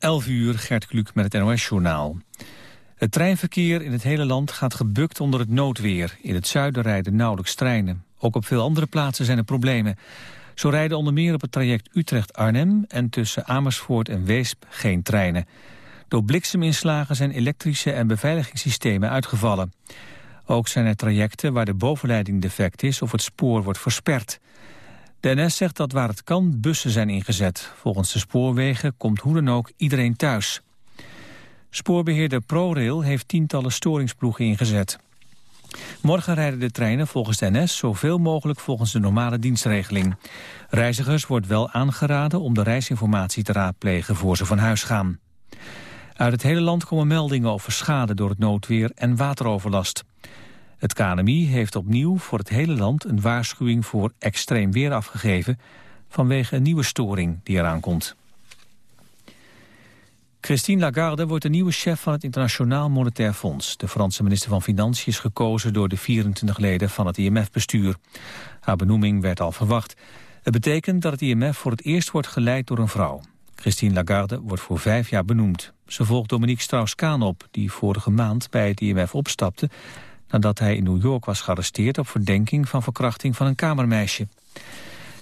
11 uur, Gert Kluk met het NOS-journaal. Het treinverkeer in het hele land gaat gebukt onder het noodweer. In het zuiden rijden nauwelijks treinen. Ook op veel andere plaatsen zijn er problemen. Zo rijden onder meer op het traject Utrecht-Arnhem... en tussen Amersfoort en Weesp geen treinen. Door blikseminslagen zijn elektrische en beveiligingssystemen uitgevallen. Ook zijn er trajecten waar de bovenleiding defect is... of het spoor wordt versperd. De NS zegt dat waar het kan bussen zijn ingezet. Volgens de spoorwegen komt hoe dan ook iedereen thuis. Spoorbeheerder ProRail heeft tientallen storingsploegen ingezet. Morgen rijden de treinen volgens de NS zoveel mogelijk volgens de normale dienstregeling. Reizigers wordt wel aangeraden om de reisinformatie te raadplegen voor ze van huis gaan. Uit het hele land komen meldingen over schade door het noodweer en wateroverlast. Het KNMI heeft opnieuw voor het hele land een waarschuwing voor extreem weer afgegeven vanwege een nieuwe storing die eraan komt. Christine Lagarde wordt de nieuwe chef van het Internationaal Monetair Fonds. De Franse minister van Financiën is gekozen door de 24 leden van het IMF-bestuur. Haar benoeming werd al verwacht. Het betekent dat het IMF voor het eerst wordt geleid door een vrouw. Christine Lagarde wordt voor vijf jaar benoemd. Ze volgt Dominique Strauss-Kaan op, die vorige maand bij het IMF opstapte nadat hij in New York was gearresteerd op verdenking van verkrachting van een kamermeisje.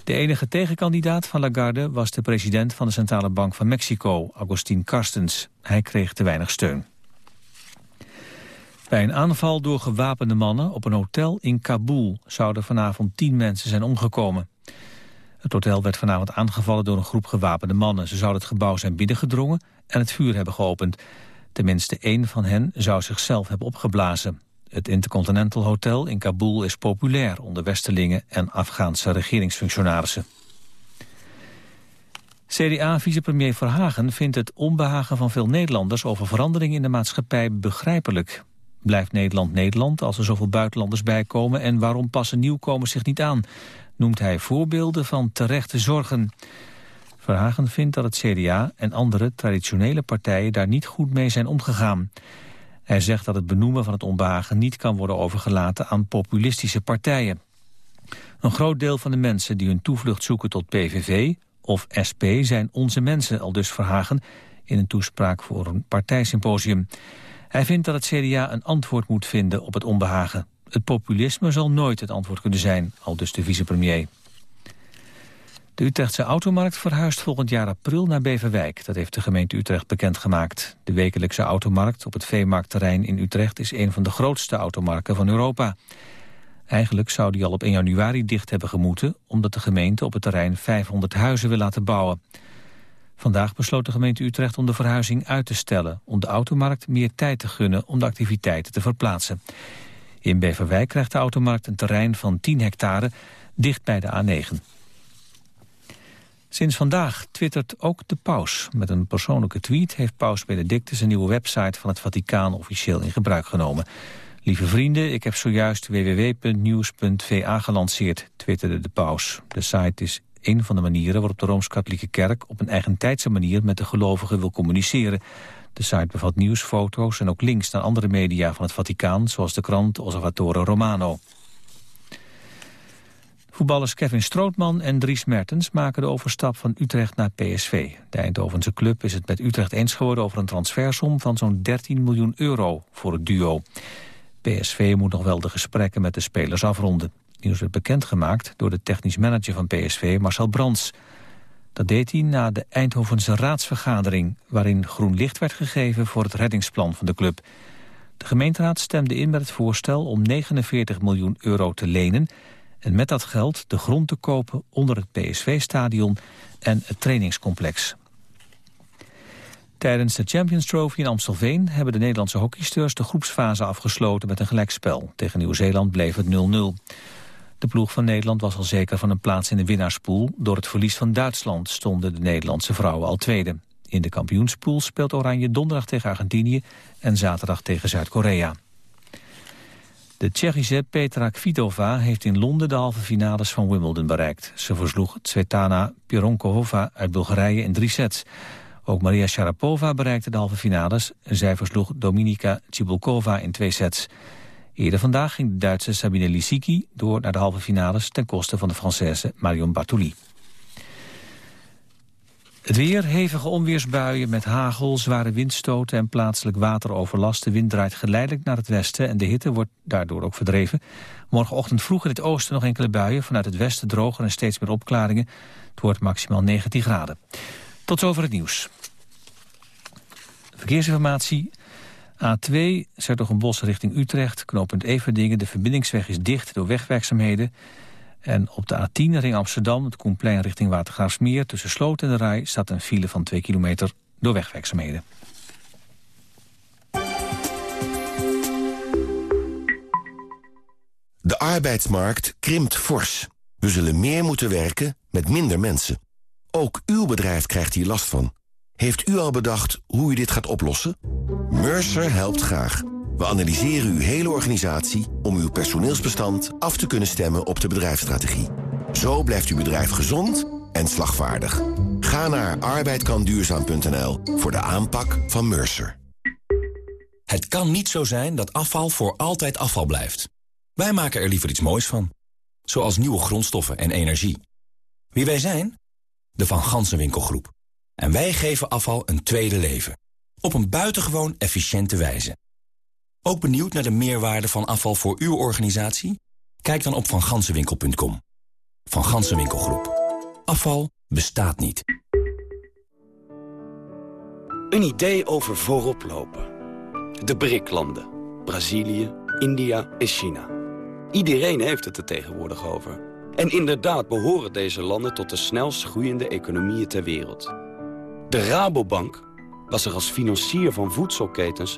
De enige tegenkandidaat van Lagarde was de president van de Centrale Bank van Mexico, Agustin Carstens. Hij kreeg te weinig steun. Bij een aanval door gewapende mannen op een hotel in Kabul zouden vanavond tien mensen zijn omgekomen. Het hotel werd vanavond aangevallen door een groep gewapende mannen. Ze zouden het gebouw zijn binnengedrongen en het vuur hebben geopend. Tenminste één van hen zou zichzelf hebben opgeblazen. Het Intercontinental Hotel in Kabul is populair onder Westerlingen en Afghaanse regeringsfunctionarissen. CDA-vicepremier Verhagen vindt het onbehagen van veel Nederlanders over veranderingen in de maatschappij begrijpelijk. Blijft Nederland Nederland als er zoveel buitenlanders bijkomen en waarom passen nieuwkomers zich niet aan? Noemt hij voorbeelden van terechte zorgen. Verhagen vindt dat het CDA en andere traditionele partijen daar niet goed mee zijn omgegaan. Hij zegt dat het benoemen van het onbehagen niet kan worden overgelaten aan populistische partijen. Een groot deel van de mensen die hun toevlucht zoeken tot PVV of SP zijn onze mensen, al dus Verhagen, in een toespraak voor een partijsymposium. Hij vindt dat het CDA een antwoord moet vinden op het onbehagen. Het populisme zal nooit het antwoord kunnen zijn, al dus de vicepremier. De Utrechtse automarkt verhuist volgend jaar april naar Beverwijk. Dat heeft de gemeente Utrecht bekendgemaakt. De wekelijkse automarkt op het veemarktterrein in Utrecht... is een van de grootste automarken van Europa. Eigenlijk zou die al op 1 januari dicht hebben gemoeten... omdat de gemeente op het terrein 500 huizen wil laten bouwen. Vandaag besloot de gemeente Utrecht om de verhuizing uit te stellen... om de automarkt meer tijd te gunnen om de activiteiten te verplaatsen. In Beverwijk krijgt de automarkt een terrein van 10 hectare dicht bij de A9. Sinds vandaag twittert ook de paus. Met een persoonlijke tweet heeft paus Benedictus een nieuwe website van het Vaticaan officieel in gebruik genomen. Lieve vrienden, ik heb zojuist www.nieuws.va gelanceerd, twitterde de paus. De site is een van de manieren waarop de Rooms-Katholieke Kerk op een eigentijdse manier met de gelovigen wil communiceren. De site bevat nieuws, foto's en ook links naar andere media van het Vaticaan, zoals de krant Osservatore Romano. Voetballers Kevin Strootman en Dries Mertens maken de overstap van Utrecht naar PSV. De Eindhovense club is het met Utrecht eens geworden over een transfersom van zo'n 13 miljoen euro voor het duo. PSV moet nog wel de gesprekken met de spelers afronden. Nieuws werd bekendgemaakt door de technisch manager van PSV, Marcel Brands. Dat deed hij na de Eindhovense raadsvergadering... waarin groen licht werd gegeven voor het reddingsplan van de club. De gemeenteraad stemde in met het voorstel om 49 miljoen euro te lenen en met dat geld de grond te kopen onder het PSV-stadion en het trainingscomplex. Tijdens de Champions Trophy in Amstelveen hebben de Nederlandse hockeysters de groepsfase afgesloten met een gelijkspel. Tegen Nieuw-Zeeland bleef het 0-0. De ploeg van Nederland was al zeker van een plaats in de winnaarspool. Door het verlies van Duitsland stonden de Nederlandse vrouwen al tweede. In de kampioenspool speelt Oranje donderdag tegen Argentinië en zaterdag tegen Zuid-Korea. De Tsjechische Petra Kvitova heeft in Londen de halve finales van Wimbledon bereikt. Ze versloeg Tsvetana Pironkova uit Bulgarije in drie sets. Ook Maria Sharapova bereikte de halve finales. Zij versloeg Dominika Cibulkova in twee sets. Eerder vandaag ging de Duitse Sabine Lisicki door naar de halve finales... ten koste van de Française Marion Bartoli. Het weer, hevige onweersbuien met hagel, zware windstoten en plaatselijk wateroverlast. De wind draait geleidelijk naar het westen en de hitte wordt daardoor ook verdreven. Morgenochtend vroeg in het oosten nog enkele buien. Vanuit het westen droger en steeds meer opklaringen. Het wordt maximaal 19 graden. Tot zover het nieuws. Verkeersinformatie. A2, Bos richting Utrecht, knooppunt Everdingen. De verbindingsweg is dicht door wegwerkzaamheden. En op de A10 ring Amsterdam, het Koenplein richting Watergraafsmeer... tussen Sloot en de Rij staat een file van 2 kilometer door wegwerkzaamheden. De arbeidsmarkt krimpt fors. We zullen meer moeten werken met minder mensen. Ook uw bedrijf krijgt hier last van. Heeft u al bedacht hoe u dit gaat oplossen? Mercer helpt graag. We analyseren uw hele organisatie om uw personeelsbestand af te kunnen stemmen op de bedrijfsstrategie. Zo blijft uw bedrijf gezond en slagvaardig. Ga naar arbeidkanduurzaam.nl voor de aanpak van Mercer. Het kan niet zo zijn dat afval voor altijd afval blijft. Wij maken er liever iets moois van. Zoals nieuwe grondstoffen en energie. Wie wij zijn? De Van Gansenwinkelgroep. En wij geven afval een tweede leven. Op een buitengewoon efficiënte wijze. Ook benieuwd naar de meerwaarde van afval voor uw organisatie? Kijk dan op vangansenwinkel.com. Van Gansenwinkelgroep. Afval bestaat niet. Een idee over voorop lopen. De BRIC-landen. Brazilië, India en China. Iedereen heeft het er tegenwoordig over. En inderdaad behoren deze landen tot de snelst groeiende economieën ter wereld. De Rabobank was er als financier van voedselketens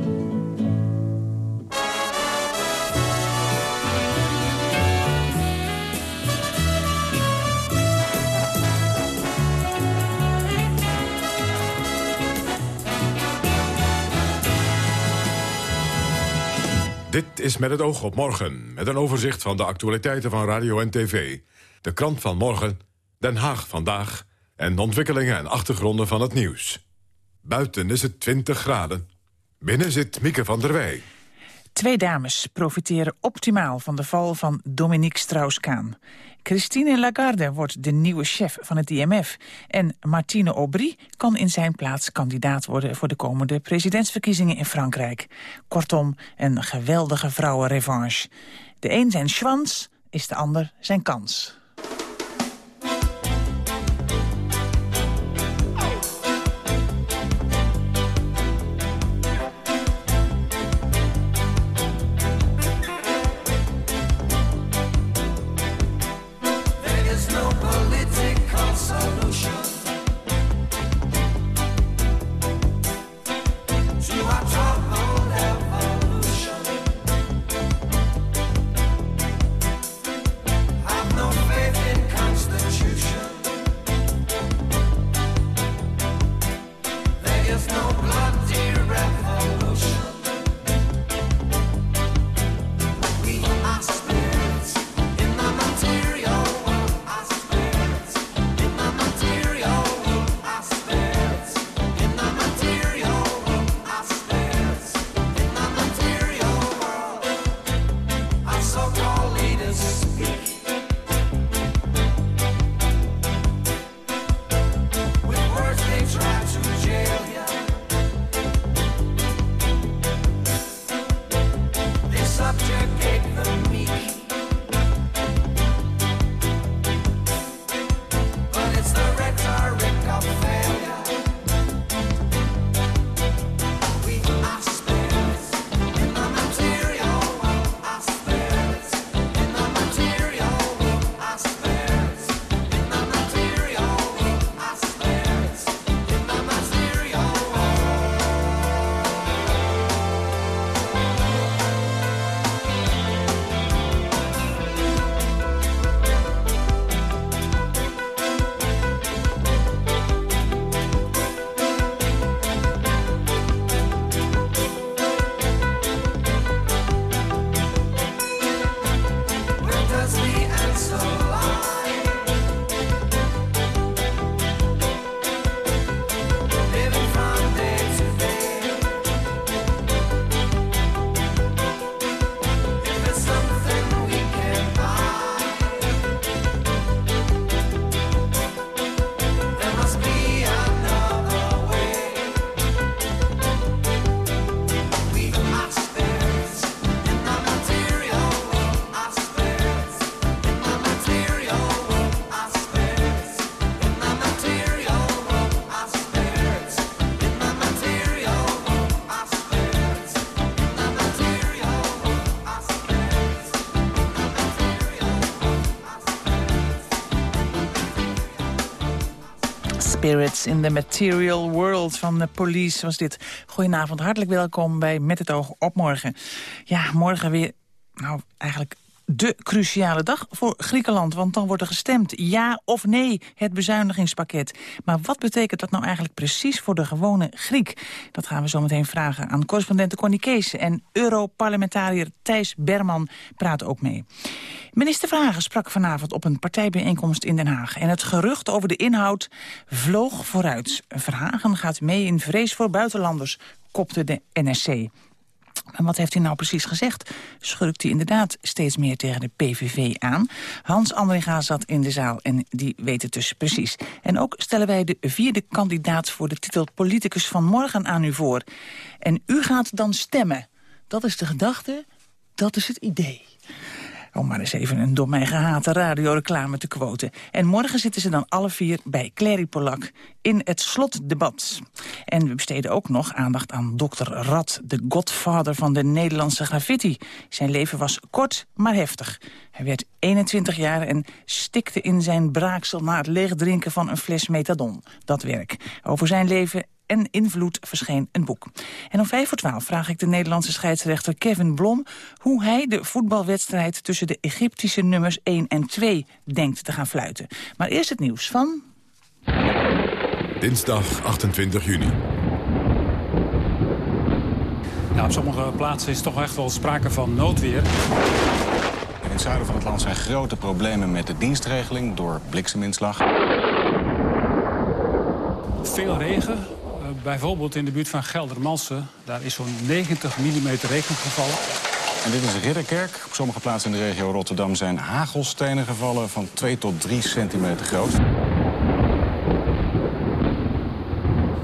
Is met het oog op morgen, met een overzicht van de actualiteiten van radio en tv. De krant van morgen, Den Haag vandaag... en de ontwikkelingen en achtergronden van het nieuws. Buiten is het 20 graden. Binnen zit Mieke van der Wij. Twee dames profiteren optimaal van de val van Dominique Strauss-Kaan. Christine Lagarde wordt de nieuwe chef van het IMF. En Martine Aubry kan in zijn plaats kandidaat worden... voor de komende presidentsverkiezingen in Frankrijk. Kortom, een geweldige vrouwenrevanche. De een zijn schwans, is de ander zijn kans. Spirits in the Material World van de Police was dit. Goedenavond, hartelijk welkom bij Met het oog op morgen. Ja, morgen weer, nou eigenlijk de cruciale dag voor Griekenland. Want dan wordt er gestemd, ja of nee, het bezuinigingspakket. Maar wat betekent dat nou eigenlijk precies voor de gewone Griek? Dat gaan we zo meteen vragen aan correspondenten Connie Kees... en Europarlementariër Thijs Berman praat ook mee. Minister Vragen sprak vanavond op een partijbijeenkomst in Den Haag. En het gerucht over de inhoud vloog vooruit. Verhagen gaat mee in vrees voor buitenlanders, kopte de NSC. En wat heeft hij nou precies gezegd? Schurkt hij inderdaad steeds meer tegen de PVV aan? Hans Andringa zat in de zaal en die weet het dus precies. En ook stellen wij de vierde kandidaat voor de titel politicus van morgen aan u voor. En u gaat dan stemmen. Dat is de gedachte, dat is het idee. Om maar eens even een door mij gehate radioreclame te quoten. En morgen zitten ze dan alle vier bij Clary Polak in het slotdebat. En we besteden ook nog aandacht aan dokter Rad, de godvader van de Nederlandse graffiti. Zijn leven was kort, maar heftig. Hij werd 21 jaar en stikte in zijn braaksel na het leegdrinken van een fles methadon. Dat werk. Over zijn leven en invloed verscheen een boek. En om vijf voor twaalf vraag ik de Nederlandse scheidsrechter Kevin Blom... hoe hij de voetbalwedstrijd tussen de Egyptische nummers 1 en 2 denkt te gaan fluiten. Maar eerst het nieuws van... Dinsdag 28 juni. Ja, op sommige plaatsen is toch echt wel sprake van noodweer. In het zuiden van het land zijn grote problemen met de dienstregeling door blikseminslag. Veel regen, bijvoorbeeld in de buurt van Geldermalsen. Daar is zo'n 90 mm regen gevallen. En dit is Ridderkerk. Op sommige plaatsen in de regio Rotterdam zijn hagelstenen gevallen van 2 tot 3 centimeter groot.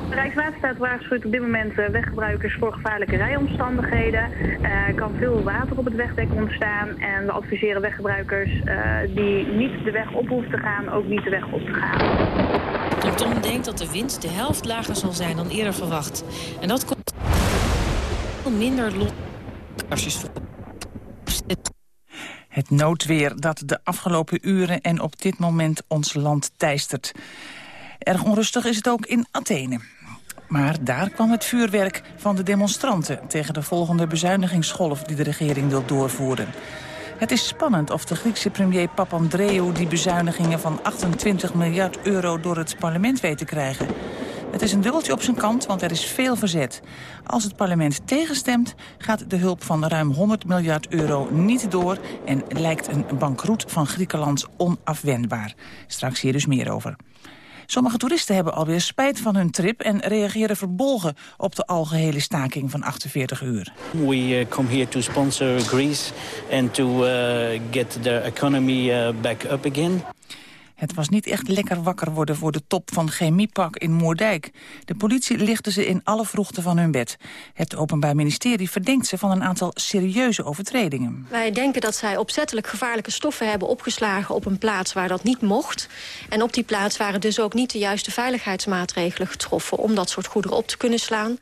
Rijkswaterstaat waarschuwt op dit moment weggebruikers voor gevaarlijke rijomstandigheden. Er kan veel water op het wegdek ontstaan. En we adviseren weggebruikers die niet de weg op hoeven te gaan, ook niet de weg op te gaan. Tom denkt dat de wind de helft lager zal zijn dan eerder verwacht. En dat komt minder loskastjes Het noodweer dat de afgelopen uren en op dit moment ons land teistert. Erg onrustig is het ook in Athene. Maar daar kwam het vuurwerk van de demonstranten... tegen de volgende bezuinigingsgolf die de regering wil doorvoeren. Het is spannend of de Griekse premier Papandreou die bezuinigingen van 28 miljard euro door het parlement weet te krijgen. Het is een dubbeltje op zijn kant, want er is veel verzet. Als het parlement tegenstemt, gaat de hulp van ruim 100 miljard euro niet door... en lijkt een bankroet van Griekenland onafwendbaar. Straks hier dus meer over. Sommige toeristen hebben alweer spijt van hun trip... en reageren verbolgen op de algehele staking van 48 uur. We uh, come here to sponsor Greece and to uh, get the economy uh, back up again. Het was niet echt lekker wakker worden voor de top van Chemiepak in Moerdijk. De politie lichtte ze in alle vroegte van hun bed. Het Openbaar Ministerie verdenkt ze van een aantal serieuze overtredingen. Wij denken dat zij opzettelijk gevaarlijke stoffen hebben opgeslagen op een plaats waar dat niet mocht. En op die plaats waren dus ook niet de juiste veiligheidsmaatregelen getroffen om dat soort goederen op te kunnen slaan.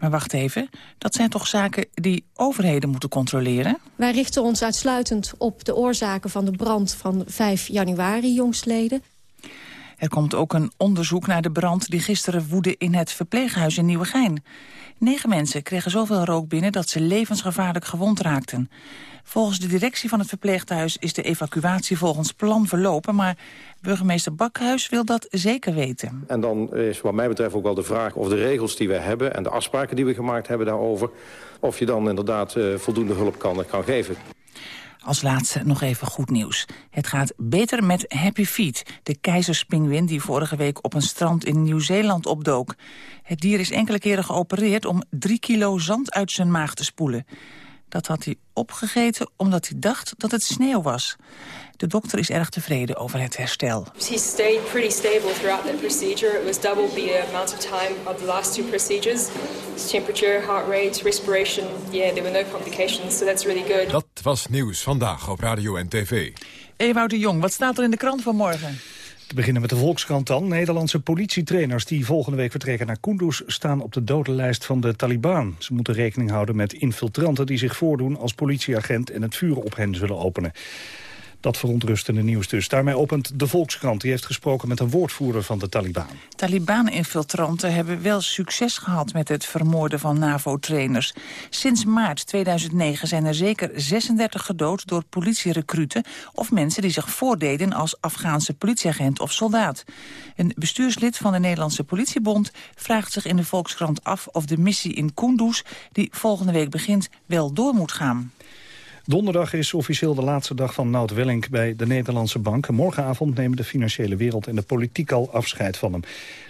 Maar wacht even, dat zijn toch zaken die overheden moeten controleren? Wij richten ons uitsluitend op de oorzaken van de brand van 5 januari jongstleden. Er komt ook een onderzoek naar de brand die gisteren woedde in het verpleeghuis in Nieuwegein. Negen mensen kregen zoveel rook binnen dat ze levensgevaarlijk gewond raakten. Volgens de directie van het verpleeghuis is de evacuatie volgens plan verlopen... maar burgemeester Bakhuis wil dat zeker weten. En dan is wat mij betreft ook wel de vraag of de regels die we hebben... en de afspraken die we gemaakt hebben daarover... of je dan inderdaad uh, voldoende hulp kan, kan geven. Als laatste nog even goed nieuws. Het gaat beter met Happy Feet, de keizerspinguïn die vorige week op een strand in Nieuw-Zeeland opdook. Het dier is enkele keren geopereerd om drie kilo zand uit zijn maag te spoelen. Dat had hij opgegeten omdat hij dacht dat het sneeuw was. De dokter is erg tevreden over het herstel. He stayed pretty stable throughout that procedure. It was double the amount of time of the last two procedures. His temperature, heart rate, respiration, yeah, there were no complications, so that's really good. Dat was nieuws vandaag op radio en tv. Ewout de Jong, wat staat er in de krant van morgen? Te beginnen met de Volkskrant dan. Nederlandse politietrainers die volgende week vertrekken naar Kunduz... staan op de dodenlijst van de Taliban. Ze moeten rekening houden met infiltranten die zich voordoen als politieagent... en het vuur op hen zullen openen. Dat verontrustende nieuws dus. Daarmee opent de Volkskrant. Die heeft gesproken met een woordvoerder van de Taliban. Taliban-infiltranten hebben wel succes gehad met het vermoorden van NAVO-trainers. Sinds maart 2009 zijn er zeker 36 gedood door politierecruten... of mensen die zich voordeden als Afghaanse politieagent of soldaat. Een bestuurslid van de Nederlandse politiebond vraagt zich in de Volkskrant af... of de missie in Kunduz, die volgende week begint, wel door moet gaan. Donderdag is officieel de laatste dag van Nout Wellink bij de Nederlandse Bank. Morgenavond nemen de financiële wereld en de politiek al afscheid van hem.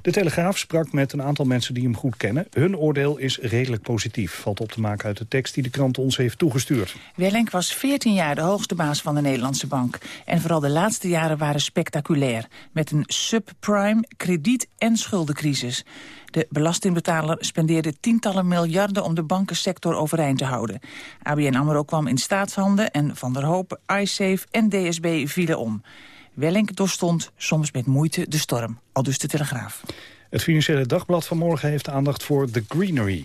De Telegraaf sprak met een aantal mensen die hem goed kennen. Hun oordeel is redelijk positief, valt op te maken uit de tekst die de krant ons heeft toegestuurd. Wellink was 14 jaar de hoogste baas van de Nederlandse Bank. En vooral de laatste jaren waren spectaculair. Met een subprime, krediet- en schuldencrisis. De belastingbetaler spendeerde tientallen miljarden om de bankensector overeind te houden. ABN AMRO kwam in staatshanden en Van der Hoop, iSafe en DSB vielen om. Wellink doorstond soms met moeite de storm, al dus de Telegraaf. Het Financiële Dagblad vanmorgen heeft aandacht voor The Greenery.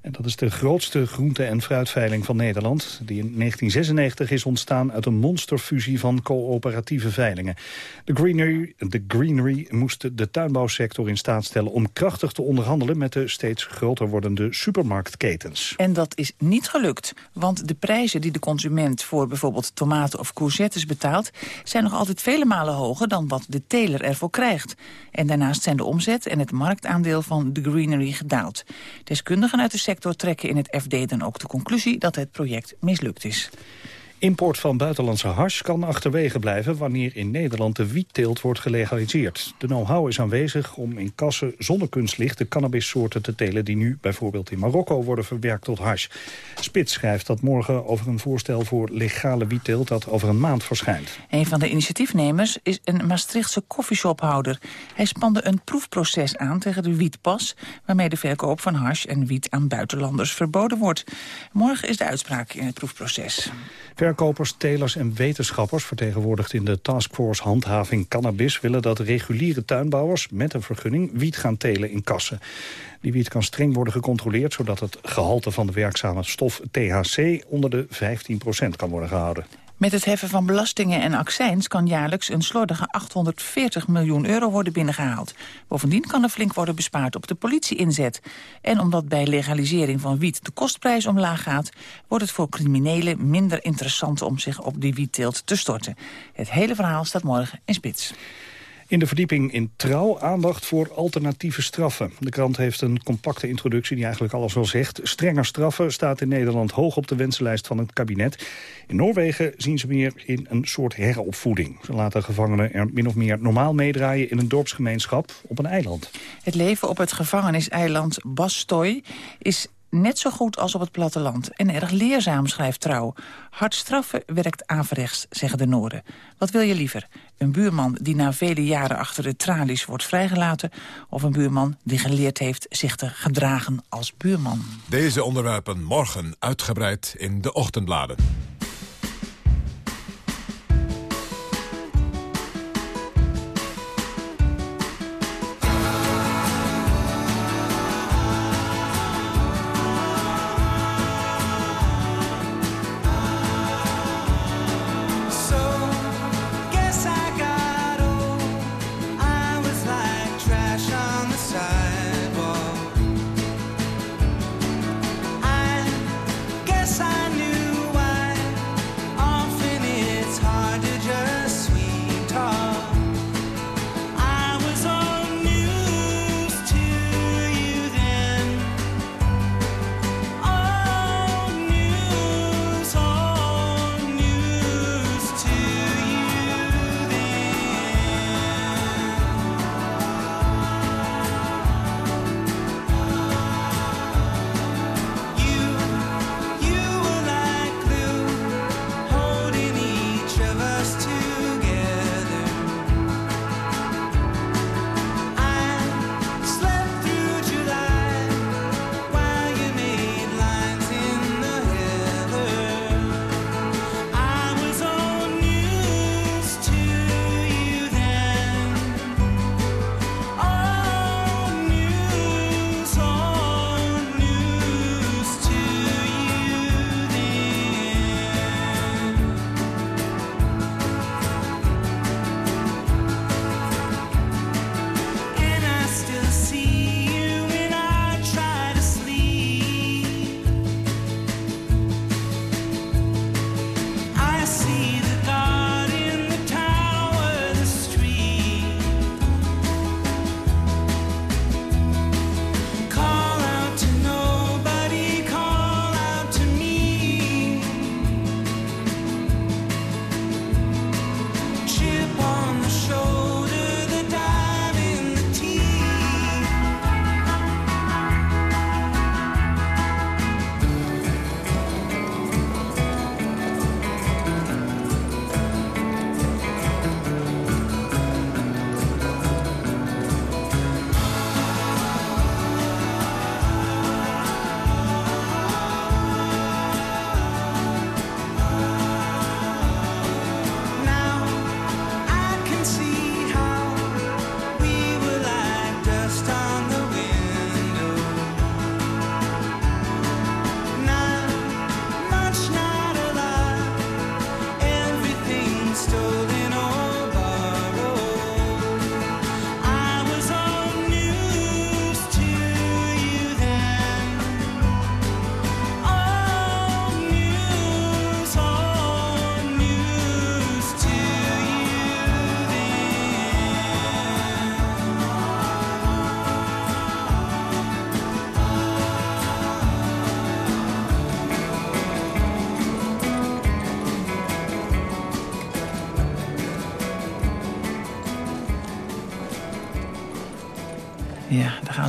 En dat is de grootste groente- en fruitveiling van Nederland... die in 1996 is ontstaan uit een monsterfusie van coöperatieve veilingen. De greenery, de greenery moest de tuinbouwsector in staat stellen... om krachtig te onderhandelen met de steeds groter wordende supermarktketens. En dat is niet gelukt, want de prijzen die de consument... voor bijvoorbeeld tomaten of courgettes betaalt... zijn nog altijd vele malen hoger dan wat de teler ervoor krijgt. En daarnaast zijn de omzet en het marktaandeel van de greenery gedaald. Deskundigen uit de sector trekken in het FD dan ook de conclusie dat het project mislukt is. Import van buitenlandse hash kan achterwege blijven wanneer in Nederland de wietteelt wordt gelegaliseerd. De know-how is aanwezig om in kassen zonder kunstlicht de cannabissoorten te telen die nu bijvoorbeeld in Marokko worden verwerkt tot hash. Spits schrijft dat morgen over een voorstel voor legale wietteelt dat over een maand verschijnt. Een van de initiatiefnemers is een Maastrichtse koffieshophouder. Hij spande een proefproces aan tegen de wietpas waarmee de verkoop van hash en wiet aan buitenlanders verboden wordt. Morgen is de uitspraak in het proefproces. Verkopers, telers en wetenschappers, vertegenwoordigd in de Taskforce Handhaving Cannabis, willen dat reguliere tuinbouwers met een vergunning wiet gaan telen in kassen. Die wiet kan streng worden gecontroleerd, zodat het gehalte van de werkzame stof THC onder de 15% kan worden gehouden. Met het heffen van belastingen en accijns kan jaarlijks een slordige 840 miljoen euro worden binnengehaald. Bovendien kan er flink worden bespaard op de politieinzet. En omdat bij legalisering van wiet de kostprijs omlaag gaat, wordt het voor criminelen minder interessant om zich op die wietteelt te storten. Het hele verhaal staat morgen in spits. In de verdieping in Trouw aandacht voor alternatieve straffen. De krant heeft een compacte introductie die eigenlijk alles wel zegt. Strenger straffen staat in Nederland hoog op de wensenlijst van het kabinet. In Noorwegen zien ze meer in een soort heropvoeding. Ze laten gevangenen er min of meer normaal meedraaien in een dorpsgemeenschap op een eiland. Het leven op het gevangeniseiland Bastoy is net zo goed als op het platteland. En erg leerzaam, schrijft Trouw. Hard straffen werkt averechts, zeggen de Noorden. Wat wil je liever? Een buurman die na vele jaren achter de tralies wordt vrijgelaten... of een buurman die geleerd heeft zich te gedragen als buurman? Deze onderwerpen morgen uitgebreid in de ochtendbladen.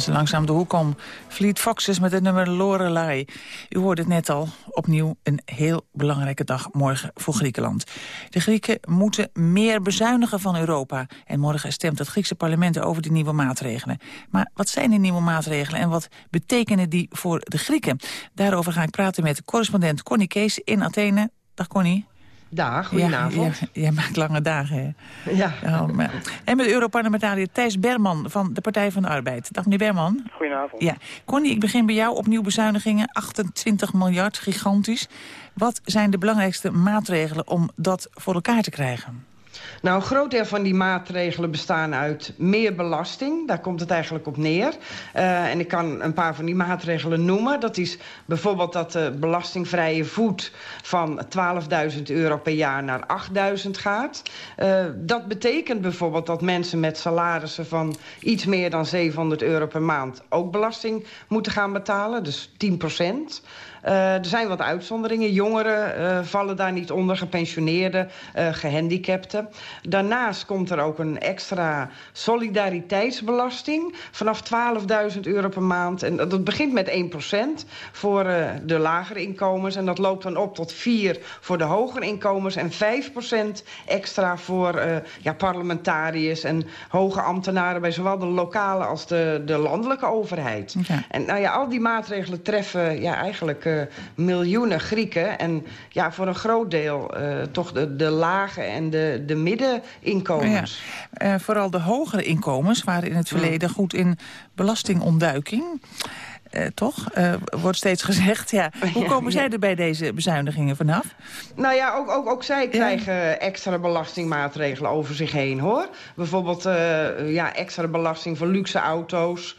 Ze langzaam de hoek om. Fleet Foxes met het nummer Lorelei. U hoorde het net al, opnieuw een heel belangrijke dag morgen voor Griekenland. De Grieken moeten meer bezuinigen van Europa. En morgen stemt het Griekse parlement over die nieuwe maatregelen. Maar wat zijn die nieuwe maatregelen en wat betekenen die voor de Grieken? Daarover ga ik praten met correspondent Connie Kees in Athene. Dag Connie. Dag, goedenavond. Ja, jij maakt lange dagen, hè? Ja. Oh, en met Europarlementariër Thijs Berman van de Partij van de Arbeid. Dag meneer Berman. Goedenavond. Ja. Connie, ik begin bij jou. Opnieuw bezuinigingen, 28 miljard, gigantisch. Wat zijn de belangrijkste maatregelen om dat voor elkaar te krijgen? Nou, een groot deel van die maatregelen bestaan uit meer belasting. Daar komt het eigenlijk op neer. Uh, en ik kan een paar van die maatregelen noemen. Dat is bijvoorbeeld dat de belastingvrije voet van 12.000 euro per jaar naar 8.000 gaat. Uh, dat betekent bijvoorbeeld dat mensen met salarissen van iets meer dan 700 euro per maand ook belasting moeten gaan betalen. Dus 10 procent. Uh, er zijn wat uitzonderingen. Jongeren uh, vallen daar niet onder, gepensioneerden, uh, gehandicapten. Daarnaast komt er ook een extra solidariteitsbelasting... vanaf 12.000 euro per maand. En dat begint met 1% voor de lagere inkomens. En dat loopt dan op tot 4 voor de hogere inkomens... en 5% extra voor ja, parlementariërs en hoge ambtenaren... bij zowel de lokale als de, de landelijke overheid. Okay. En nou ja, al die maatregelen treffen ja, eigenlijk miljoenen Grieken. En ja, voor een groot deel uh, toch de, de lage en de, de middeninkomens. Ja. Uh, vooral de hogere inkomens waren in het verleden goed in belastingontduiking. Uh, toch? Uh, wordt steeds gezegd. Ja. Hoe komen zij er bij deze bezuinigingen vanaf? Nou ja, ook, ook, ook zij krijgen ja. extra belastingmaatregelen over zich heen, hoor. Bijvoorbeeld uh, ja, extra belasting voor luxe auto's,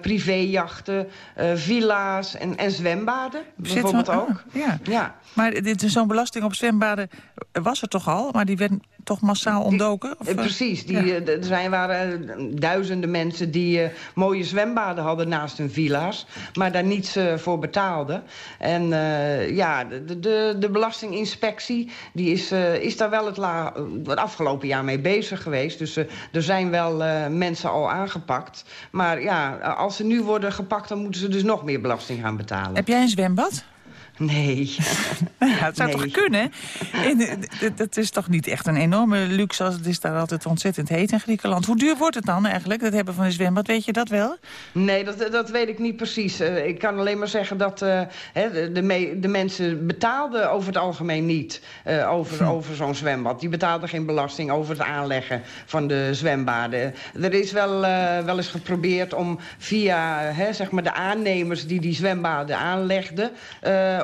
privéjachten, villa's en, en zwembaden. Zit bijvoorbeeld wel, ook. Ah, ja. ja. Maar zo'n belasting op zwembaden was er toch al, maar die werd toch massaal ontdoken? Of, precies. Die, ja. Er zijn, waren duizenden mensen die uh, mooie zwembaden hadden naast hun villa's... maar daar niets uh, voor betaalden. En uh, ja, de, de, de belastinginspectie die is, is daar wel het, la, het afgelopen jaar mee bezig geweest. Dus er zijn wel mensen al aangepakt. Maar ja, als ze nu worden gepakt... dan moeten ze dus nog meer belasting gaan betalen. Heb jij een zwembad? Nee. ja, het zou nee. toch kunnen? Dat is toch niet echt een enorme luxe als het is daar altijd ontzettend heet in Griekenland. Hoe duur wordt het dan eigenlijk, het hebben van een zwembad? Weet je dat wel? Nee, dat, dat weet ik niet precies. Uh, ik kan alleen maar zeggen dat uh, de, de, de, mensen betaalden over het algemeen niet uh, over, hm. over zo'n zwembad. Die betaalden geen belasting over het aanleggen van de zwembaden. Er is wel, wel eens geprobeerd om via hè, zeg maar de aannemers die die zwembaden aanlegden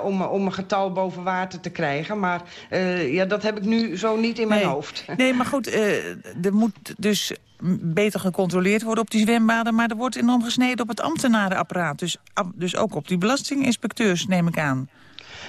om, om een getal boven water te krijgen. Maar uh, ja, dat heb ik nu zo niet in mijn nee. hoofd. Nee, maar goed, uh, er moet dus beter gecontroleerd worden op die zwembaden... maar er wordt enorm gesneden op het ambtenarenapparaat. Dus, dus ook op die belastinginspecteurs, neem ik aan.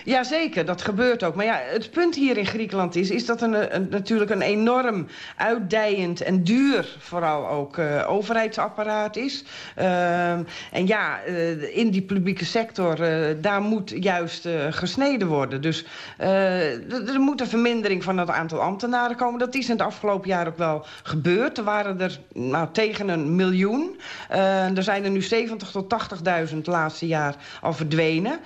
Jazeker, dat gebeurt ook. Maar ja, het punt hier in Griekenland is... is dat een, natuurlijk een enorm uitdijend en duur vooral ook uh, overheidsapparaat is. Uh, en ja, uh, in die publieke sector, daar moet juist gesneden worden. Dus er moet een vermindering van het aantal ambtenaren komen. Dat is in het afgelopen jaar ook wel gebeurd. Er waren er nou, tegen een miljoen. er zijn er nu 70 tot 80.000 het laatste jaar al verdwenen.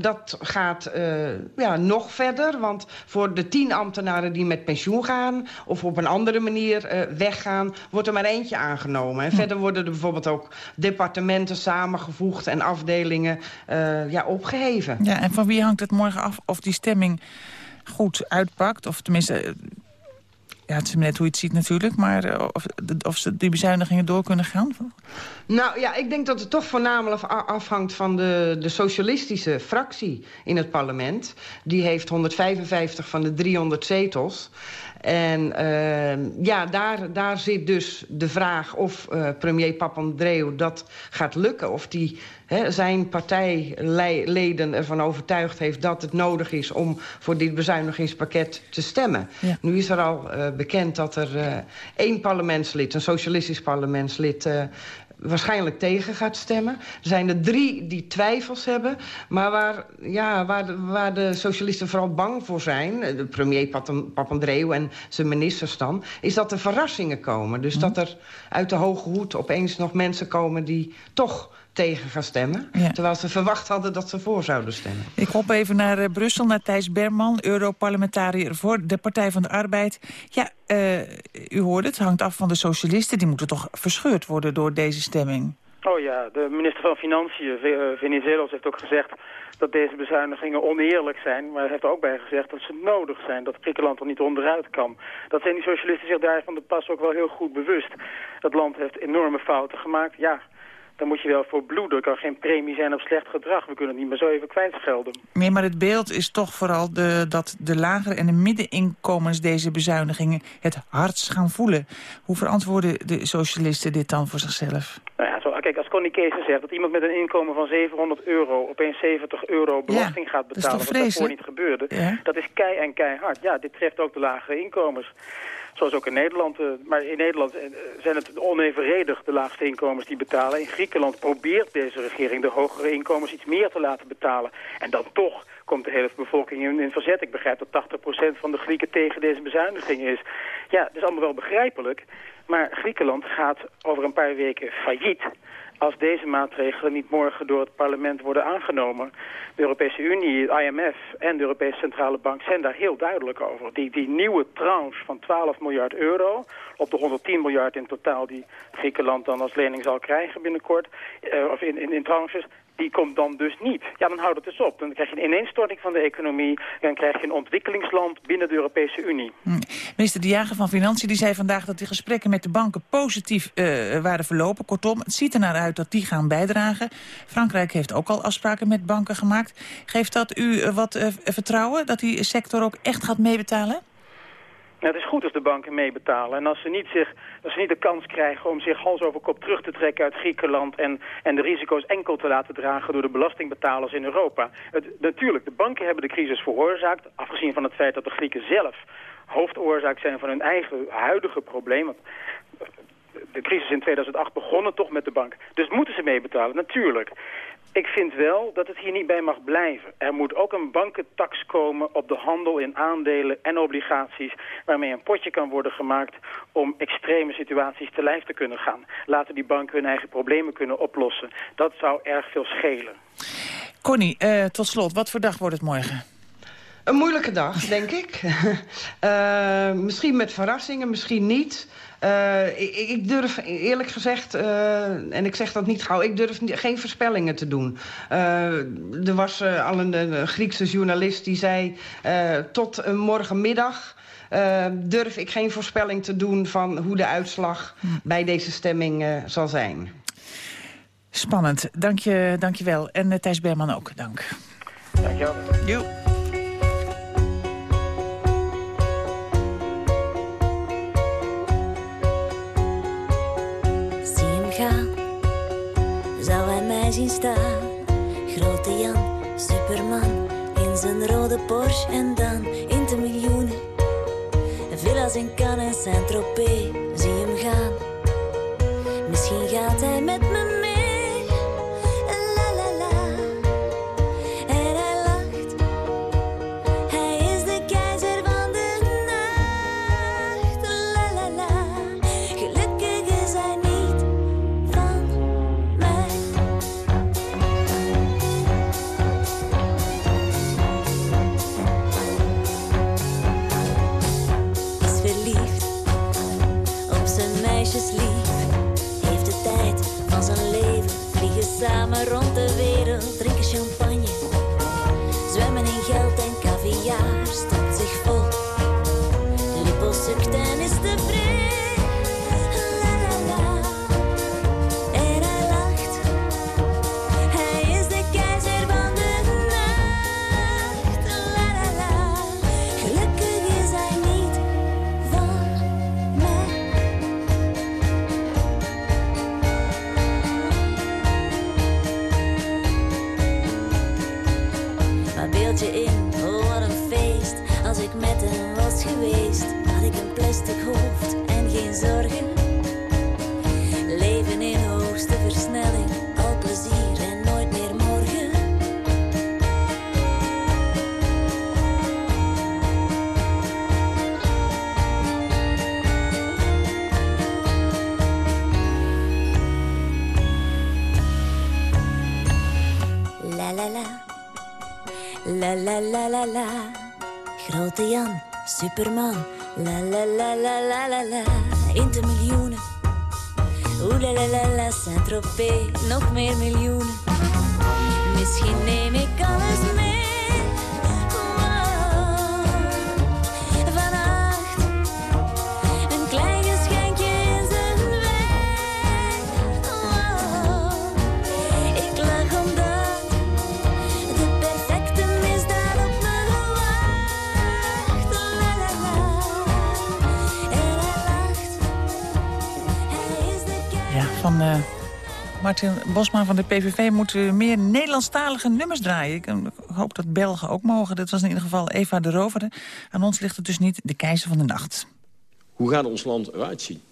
dat gaat gaat uh, ja, nog verder. Want voor de tien ambtenaren die met pensioen gaan... of op een andere manier uh, weggaan, wordt er maar eentje aangenomen. En hm. verder worden er bijvoorbeeld ook departementen samengevoegd... en afdelingen uh, ja, opgeheven. Ja, en van wie hangt het morgen af of die stemming goed uitpakt? Of tenminste... Ja, het is net hoe je het ziet natuurlijk, maar of, of ze die bezuinigingen door kunnen gaan? Nou ja, ik denk dat het toch voornamelijk afhangt van de, de socialistische fractie in het parlement. Die heeft 155 van de 300 zetels. En uh, ja, daar, daar zit dus de vraag of uh, premier Papandreou dat gaat lukken. Of die he, zijn partijleden ervan overtuigd heeft dat het nodig is... om voor dit bezuinigingspakket te stemmen. Ja. Nu is er al uh, bekend dat er één parlementslid, een socialistisch parlementslid waarschijnlijk tegen gaat stemmen. Er zijn er drie die twijfels hebben. Maar waar, ja, waar, de, waar de socialisten vooral bang voor zijn... de premier Papandreou en zijn ministers dan... is dat er verrassingen komen. Dus dat er uit de hoge hoed opeens nog mensen komen... die toch tegen gaan stemmen. Terwijl ze verwacht hadden dat ze voor zouden stemmen. Ik hop even naar uh, Brussel, naar Thijs Berman, Europarlementariër voor de Partij van de Arbeid. Ja, uh, u hoort het, hangt af van de socialisten. Die moeten toch verscheurd worden door deze stemming? Oh ja, de minister van Financiën, eh, Venizelos, heeft ook gezegd dat deze bezuinigingen oneerlijk zijn. Maar hij heeft er ook bij gezegd dat ze nodig zijn, dat Griekenland er niet onderuit kan. Dat zijn die socialisten zich daarvan de pas ook wel heel goed bewust. Het land heeft enorme fouten gemaakt. Ja, dan moet je wel voor bloeden. Er kan geen premie zijn op slecht gedrag. We kunnen het niet meer zo even kwijtschelden. Nee, maar het beeld is toch vooral de, dat de lagere en de middeninkomens deze bezuinigingen het hardst gaan voelen. Hoe verantwoorden de socialisten dit dan voor zichzelf? Nou ja, zo, kijk, als Connie Kees zegt dat iemand met een inkomen van 700 euro opeens 70 euro belasting gaat betalen, wat daarvoor niet gebeurde, dat is kei en keihard. Ja, dit treft ook de lagere inkomens. Zoals ook in Nederland. Eh, maar in Nederland eh, zijn het onevenredig de laagste inkomens die betalen. In Griekenland probeert deze regering de hogere inkomens iets meer te laten betalen. En dan toch komt de hele bevolking in, in verzet. Ik begrijp dat 80% van de Grieken tegen deze bezuiniging is. Ja, dat is allemaal wel begrijpelijk. Maar Griekenland gaat over een paar weken failliet als deze maatregelen niet morgen door het parlement worden aangenomen. De Europese Unie, het IMF en de Europese Centrale Bank zijn daar heel duidelijk over. Die, die nieuwe tranche van 12 miljard euro op de 110 miljard in totaal die Griekenland dan als lening zal krijgen binnenkort, uh, of in, in, in tranches, die komt dan dus niet. Ja, dan houdt het dus op. Dan krijg je een ineenstorting van de economie... dan krijg je een ontwikkelingsland binnen de Europese Unie. Hm. Minister De Jager van Financiën die zei vandaag dat de gesprekken met de banken positief uh, waren verlopen. Kortom, het ziet er naar uit dat die gaan bijdragen. Frankrijk heeft ook al afspraken met banken gemaakt. Geeft dat u uh, wat uh, vertrouwen dat die sector ook echt gaat meebetalen? Het is goed als de banken meebetalen. En als ze, niet zich, als ze niet de kans krijgen om zich hals over kop terug te trekken uit Griekenland... en, en de risico's enkel te laten dragen door de belastingbetalers in Europa. Het, natuurlijk, de banken hebben de crisis veroorzaakt... afgezien van het feit dat de Grieken zelf hoofdoorzaak zijn van hun eigen huidige probleem. Want de crisis in 2008 begonnen toch met de bank. Dus moeten ze meebetalen, natuurlijk. Ik vind wel dat het hier niet bij mag blijven. Er moet ook een bankentax komen op de handel in aandelen en obligaties... waarmee een potje kan worden gemaakt om extreme situaties te lijf te kunnen gaan. Laten die banken hun eigen problemen kunnen oplossen. Dat zou erg veel schelen. Connie, uh, tot slot, wat voor dag wordt het morgen? Een moeilijke dag, denk ik. uh, misschien met verrassingen, misschien niet... Uh, ik, ik, durf eerlijk gezegd, uh, en ik zeg dat niet gauw... ik durf geen voorspellingen te doen. Uh, er was al een, een, Griekse journalist die zei... tot morgenmiddag durf ik geen voorspelling te doen... van hoe de uitslag hm. bij deze stemming zal zijn. Spannend. Dank je, dank je wel. En Thijs Berman ook, dank. Dank je wel. Zien. Grote Jan, superman, in zijn rode Porsche en dan in de miljoenen. Villa's in Cannes en Saint-Tropez, zie hem gaan. Misschien gaat hij met la la la. Grote Jan, Superman, la la la la la la la. Intermiljoenen, oeh la la la la. Saint-Tropez, nog meer miljoenen. Misschien neem ik alles mee. Van eh, Martin Bosma van de PVV moeten meer Nederlandstalige nummers draaien. Ik eh, hoop dat Belgen ook mogen. Dat was in ieder geval Eva de Rovere. Aan ons ligt het dus niet de keizer van de nacht. Hoe gaat ons land eruit zien?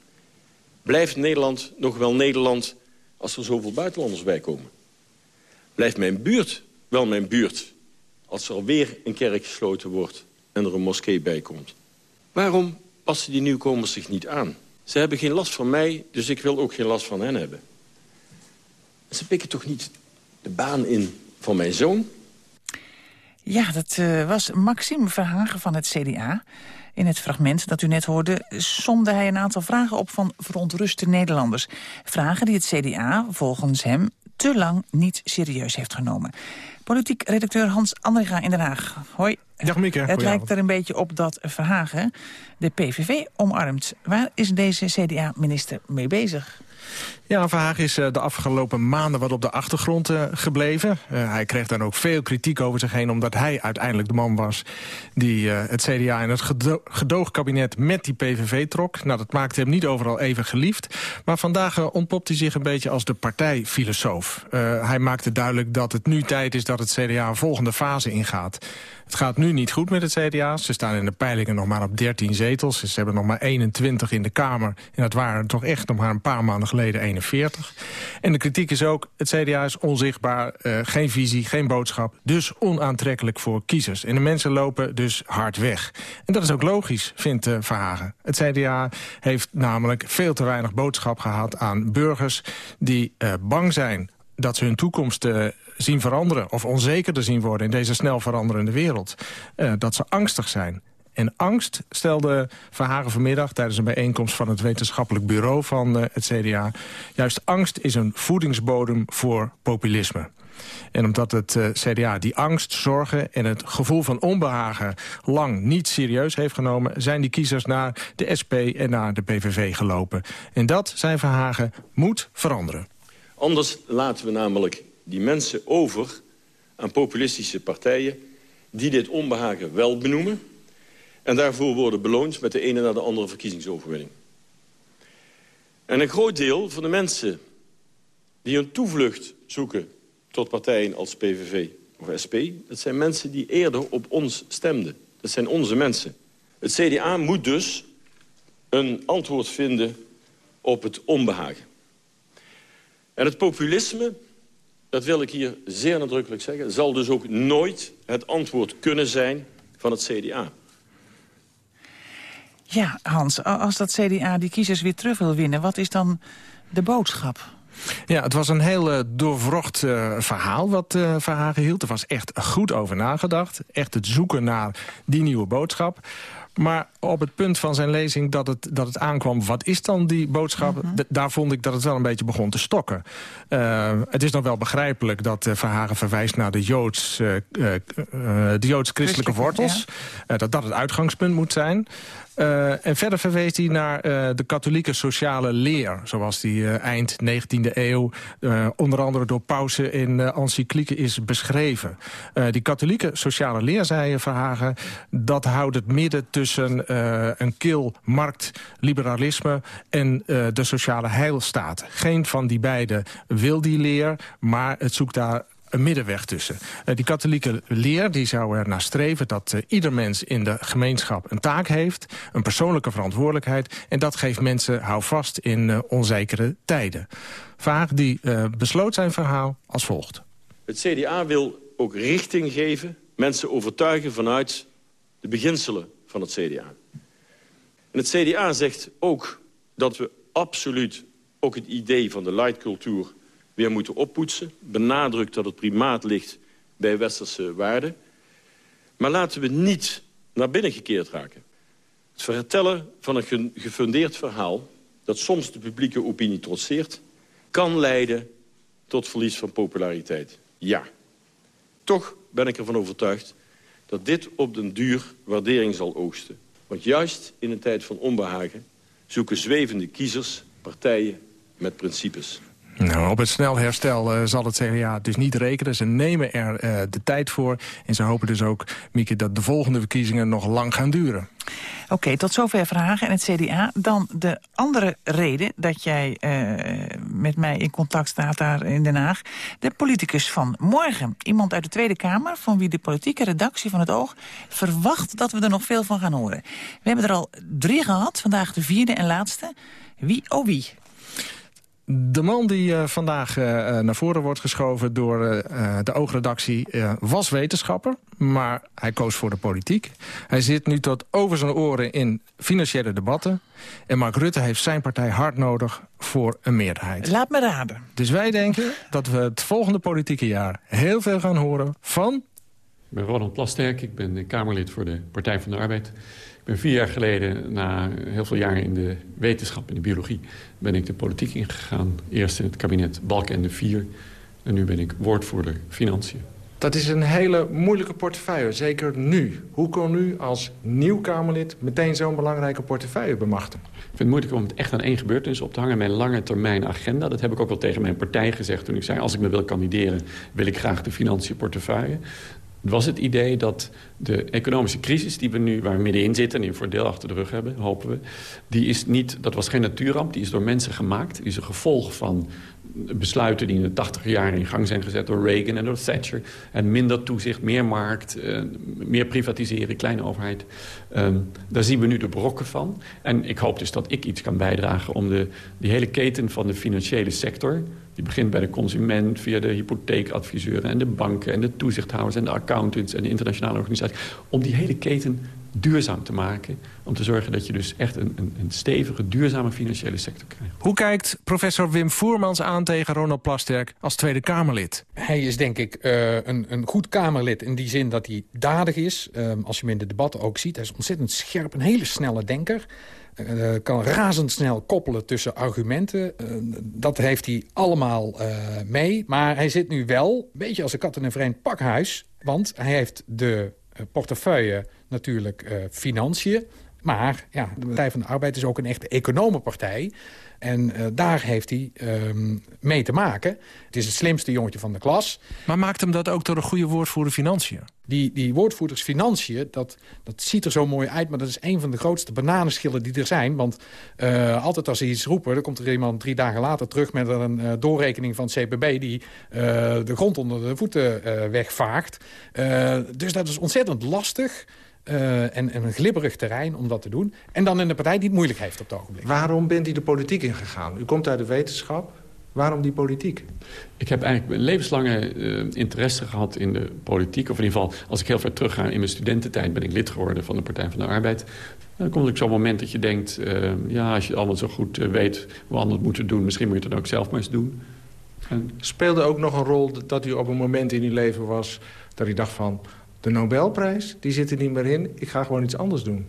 Blijft Nederland nog wel Nederland als er zoveel buitenlanders bij komen? Blijft mijn buurt wel mijn buurt als er alweer een kerk gesloten wordt en er een moskee bij komt? Waarom passen die nieuwkomers zich niet aan? Ze hebben geen last van mij, dus ik wil ook geen last van hen hebben. Ze pikken toch niet de baan in van mijn zoon? Ja, dat eh, was Maxime Verhagen van het CDA. In het fragment dat u net hoorde somde hij een aantal vragen op van verontruste Nederlanders. Vragen die het CDA volgens hem te lang niet serieus heeft genomen. Politiek redacteur Hans Andringa in Den Haag. Hoi. Dag Mieke. Het lijkt er een beetje op dat Verhagen de PVV omarmt. Waar is deze CDA-minister mee bezig? Ja, Verhagen is eh, de afgelopen maanden wat op de achtergrond eh, gebleven. Eh, hij kreeg dan ook veel kritiek over zich heen... omdat hij uiteindelijk de man was die het CDA en het gedo gedoogkabinet met die PVV trok. Nou, dat maakte hem niet overal even geliefd. Maar vandaag ontpopt hij zich een beetje als de partijfilosoof. Eh, hij maakte duidelijk dat het nu tijd is dat het CDA een volgende fase ingaat. Het gaat nu niet goed met het CDA. Ze staan in de peilingen nog maar op 13 zetels. Ze hebben nog maar 21 in de Kamer. En dat waren toch echt nog maar een paar maanden geleden 41. En de kritiek is ook, het CDA is onzichtbaar, eh, geen visie, geen boodschap. Dus onaantrekkelijk voor kiezers. En de mensen lopen dus hard weg. En dat is ook logisch, vindt eh, Verhagen. Het CDA heeft namelijk veel te weinig boodschap gehad aan burgers... die eh, bang zijn dat ze hun toekomst zien veranderen... of onzekerder zien worden in deze snel veranderende wereld. Dat ze angstig zijn. En angst stelde Verhagen vanmiddag tijdens een bijeenkomst van het wetenschappelijk bureau van eh, het CDA. Juist angst is een voedingsbodem voor populisme. En omdat het eh, CDA die angst, zorgen en het gevoel van onbehagen lang niet serieus heeft genomen, zijn die kiezers naar de SP en naar de PVV gelopen. En dat, zijn Verhagen, moet veranderen. Anders laten we namelijk die mensen over aan populistische partijen... die dit onbehagen wel benoemen... en daarvoor worden beloond met de ene na de andere verkiezingsoverwinning. En een groot deel van de mensen die een toevlucht zoeken... tot partijen als PVV of SP... dat zijn mensen die eerder op ons stemden. Dat zijn onze mensen. Het CDA moet dus een antwoord vinden op het onbehagen. En het populisme, dat wil ik hier zeer nadrukkelijk zeggen... zal dus ook nooit het antwoord kunnen zijn van het CDA. Ja, Hans, als dat CDA die kiezers weer terug wil winnen... wat is dan de boodschap? Ja, het was een heel doorwrocht eh, verhaal wat eh, Verhagen hield. Er was echt goed over nagedacht. Echt het zoeken naar die nieuwe boodschap. Maar op het punt van zijn lezing dat het, dat het aankwam... wat is dan die boodschap? D- Daar vond ik dat het wel een beetje begon te stokken. Het is nog wel begrijpelijk dat Verhagen verwijst naar de Joods, Joods-christelijke wortels. Eh, dat dat het uitgangspunt moet zijn. Eh, en verder verwees hij naar eh, de katholieke sociale leer... zoals die eh, eind 19e eeuw onder andere door pausen in encyclieken is beschreven. Die katholieke sociale leer, zei Verhagen... dat houdt het midden tussen een kil marktliberalisme... en de sociale heilstaat. Geen van die beiden wil die leer, maar het zoekt daar een middenweg tussen. Uh, die katholieke leer die zou er naar streven dat uh, ieder mens in de gemeenschap een taak heeft. Een persoonlijke verantwoordelijkheid. En dat geeft mensen houvast in uh, onzekere tijden. Vaag die besloot zijn verhaal als volgt. Het CDA wil ook richting geven, mensen overtuigen vanuit de beginselen van het CDA. En het CDA zegt ook dat we absoluut ook het idee van de lightcultuur weer moeten oppoetsen. Benadrukt dat het primaat ligt bij westerse waarden. Maar laten we niet naar binnen gekeerd raken. Het vertellen van een gefundeerd verhaal... dat soms de publieke opinie trotseert... kan leiden tot verlies van populariteit. Ja. Toch ben ik ervan overtuigd dat dit op den duur waardering zal oogsten. Want juist in een tijd van onbehagen zoeken zwevende kiezers partijen met principes. Nou, op het snel herstel uh, zal het CDA dus niet rekenen. Ze nemen er uh, de tijd voor. En ze hopen dus ook, Mieke, dat de volgende verkiezingen nog lang gaan duren. Oké, tot zover vragen en het CDA. Dan de andere reden dat jij uh, met mij in contact staat daar in Den Haag. De politicus van morgen. Iemand uit de Tweede Kamer van wie de politieke redactie van het Oog... verwacht dat we er nog veel van gaan horen. We hebben er al drie gehad, vandaag de vierde en laatste. Wie, oh wie? De man die uh, vandaag uh, naar voren wordt geschoven door uh, de oogredactie was wetenschapper, maar hij koos voor de politiek. Hij zit nu tot over zijn oren in financiële debatten. En Mark Rutte heeft zijn partij hard nodig voor een meerderheid. Laat me raden. Dus wij denken dat we het volgende politieke jaar heel veel gaan horen van... Ik ben Ronald Plasterk, ik ben Kamerlid voor de Partij van de Arbeid. Ik ben vier jaar geleden, na heel veel jaren in de wetenschap, in de biologie... ben ik de politiek ingegaan. Eerst in het kabinet Balkenende 4 en nu ben ik woordvoerder Financiën. Dat is een hele moeilijke portefeuille, zeker nu. Hoe kon u als nieuw Kamerlid meteen zo'n belangrijke portefeuille bemachtigen? Ik vind het moeilijk om het echt aan één gebeurtenis op te hangen. Mijn lange termijn agenda, dat heb ik ook wel tegen mijn partij gezegd... toen ik zei, als ik me wil kandideren, wil ik graag de financiën portefeuille was het idee dat de economische crisis die we nu, waar we middenin zitten... en die we voor deel achter de rug hebben, hopen we... Die is niet, dat was geen natuurramp, die is door mensen gemaakt. Die is een gevolg van besluiten die in de tachtig jaren in gang zijn gezet... door Reagan en door Thatcher. En minder toezicht, meer markt, eh, meer privatiseren, kleine overheid. Um, daar zien we nu de brokken van. En ik hoop dus dat ik iets kan bijdragen om de, die hele keten van de financiële sector die begint bij de consument via de hypotheekadviseuren... en de banken en de toezichthouders en de accountants... en de internationale organisaties. Om die hele keten duurzaam te maken. Om te zorgen dat je dus echt een, een, een, stevige, duurzame financiële sector krijgt. Hoe kijkt professor Wim Voermans aan tegen Ronald Plasterk als Tweede Kamerlid? Hij is denk ik uh, een, een goed Kamerlid in die zin dat hij dadig is. Uh, als je hem in de debatten ook ziet. Hij is ontzettend scherp, een hele snelle denker. Uh, kan razendsnel koppelen tussen argumenten. Uh, dat heeft hij allemaal uh, mee. Maar hij zit nu wel, een beetje als een kat in een vreemd pakhuis. Want hij heeft de portefeuille natuurlijk financiën. Maar ja, de Partij van de Arbeid is ook een echte economenpartij. En uh, daar heeft hij um, mee te maken. Het is het slimste jongetje van de klas. Maar maakt hem dat ook door een goede woordvoerder financiën? Die, die woordvoerders financiën, dat, dat ziet er zo mooi uit... maar dat is een van de grootste bananenschillen die er zijn. Want uh, altijd als ze iets roepen... dan komt er iemand drie dagen later terug met een uh, doorrekening van het CPB... die de grond onder de voeten wegvaagt. dus dat is ontzettend lastig... Uh, en, en, een glibberig terrein om dat te doen. En dan in de partij die het moeilijk heeft op het ogenblik. Waarom bent u de politiek ingegaan? U komt uit de wetenschap. Waarom die politiek? Ik heb eigenlijk een levenslange uh, interesse gehad in de politiek. Of in ieder geval, als ik heel ver terug ga in mijn studententijd... ben ik lid geworden van de Partij van de Arbeid. Dan komt ook zo'n moment dat je denkt... Uh, ja, als je allemaal zo goed weet hoe anderen het moeten doen... misschien moet je het dan ook zelf maar eens doen. En... Speelde ook nog een rol dat u op een moment in uw leven was... dat u dacht van de Nobelprijs, die zit er niet meer in. Ik ga gewoon iets anders doen.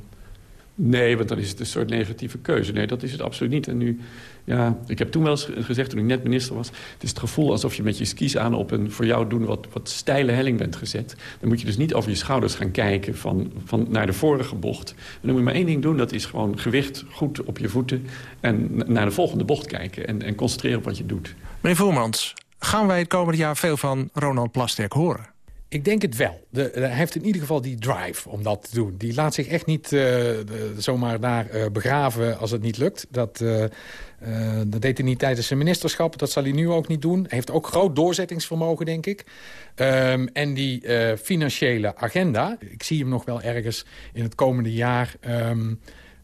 Nee, want dan is het een soort negatieve keuze. Nee, dat is het absoluut niet. En nu, ja, ik heb toen wel eens gezegd, toen ik net minister was... het is het gevoel alsof je met je skis aan op een voor jou doen wat, wat steile helling bent gezet. Dan moet je dus niet over je schouders gaan kijken van, van naar de vorige bocht. En dan moet je maar één ding doen, dat is gewoon gewicht goed op je voeten... en naar de volgende bocht kijken en, en concentreren op wat je doet. Meneer Voermans, gaan wij het komende jaar veel van Ronald Plasterk horen? Ik denk het wel. De, hij heeft in ieder geval die drive om dat te doen. Die laat zich echt niet uh, zomaar daar uh, begraven als het niet lukt. Dat, uh, dat deed hij niet tijdens zijn ministerschap. Dat zal hij nu ook niet doen. Hij heeft ook groot doorzettingsvermogen, denk ik. Um, en die financiële agenda, ik zie hem nog wel ergens in het komende jaar... Um,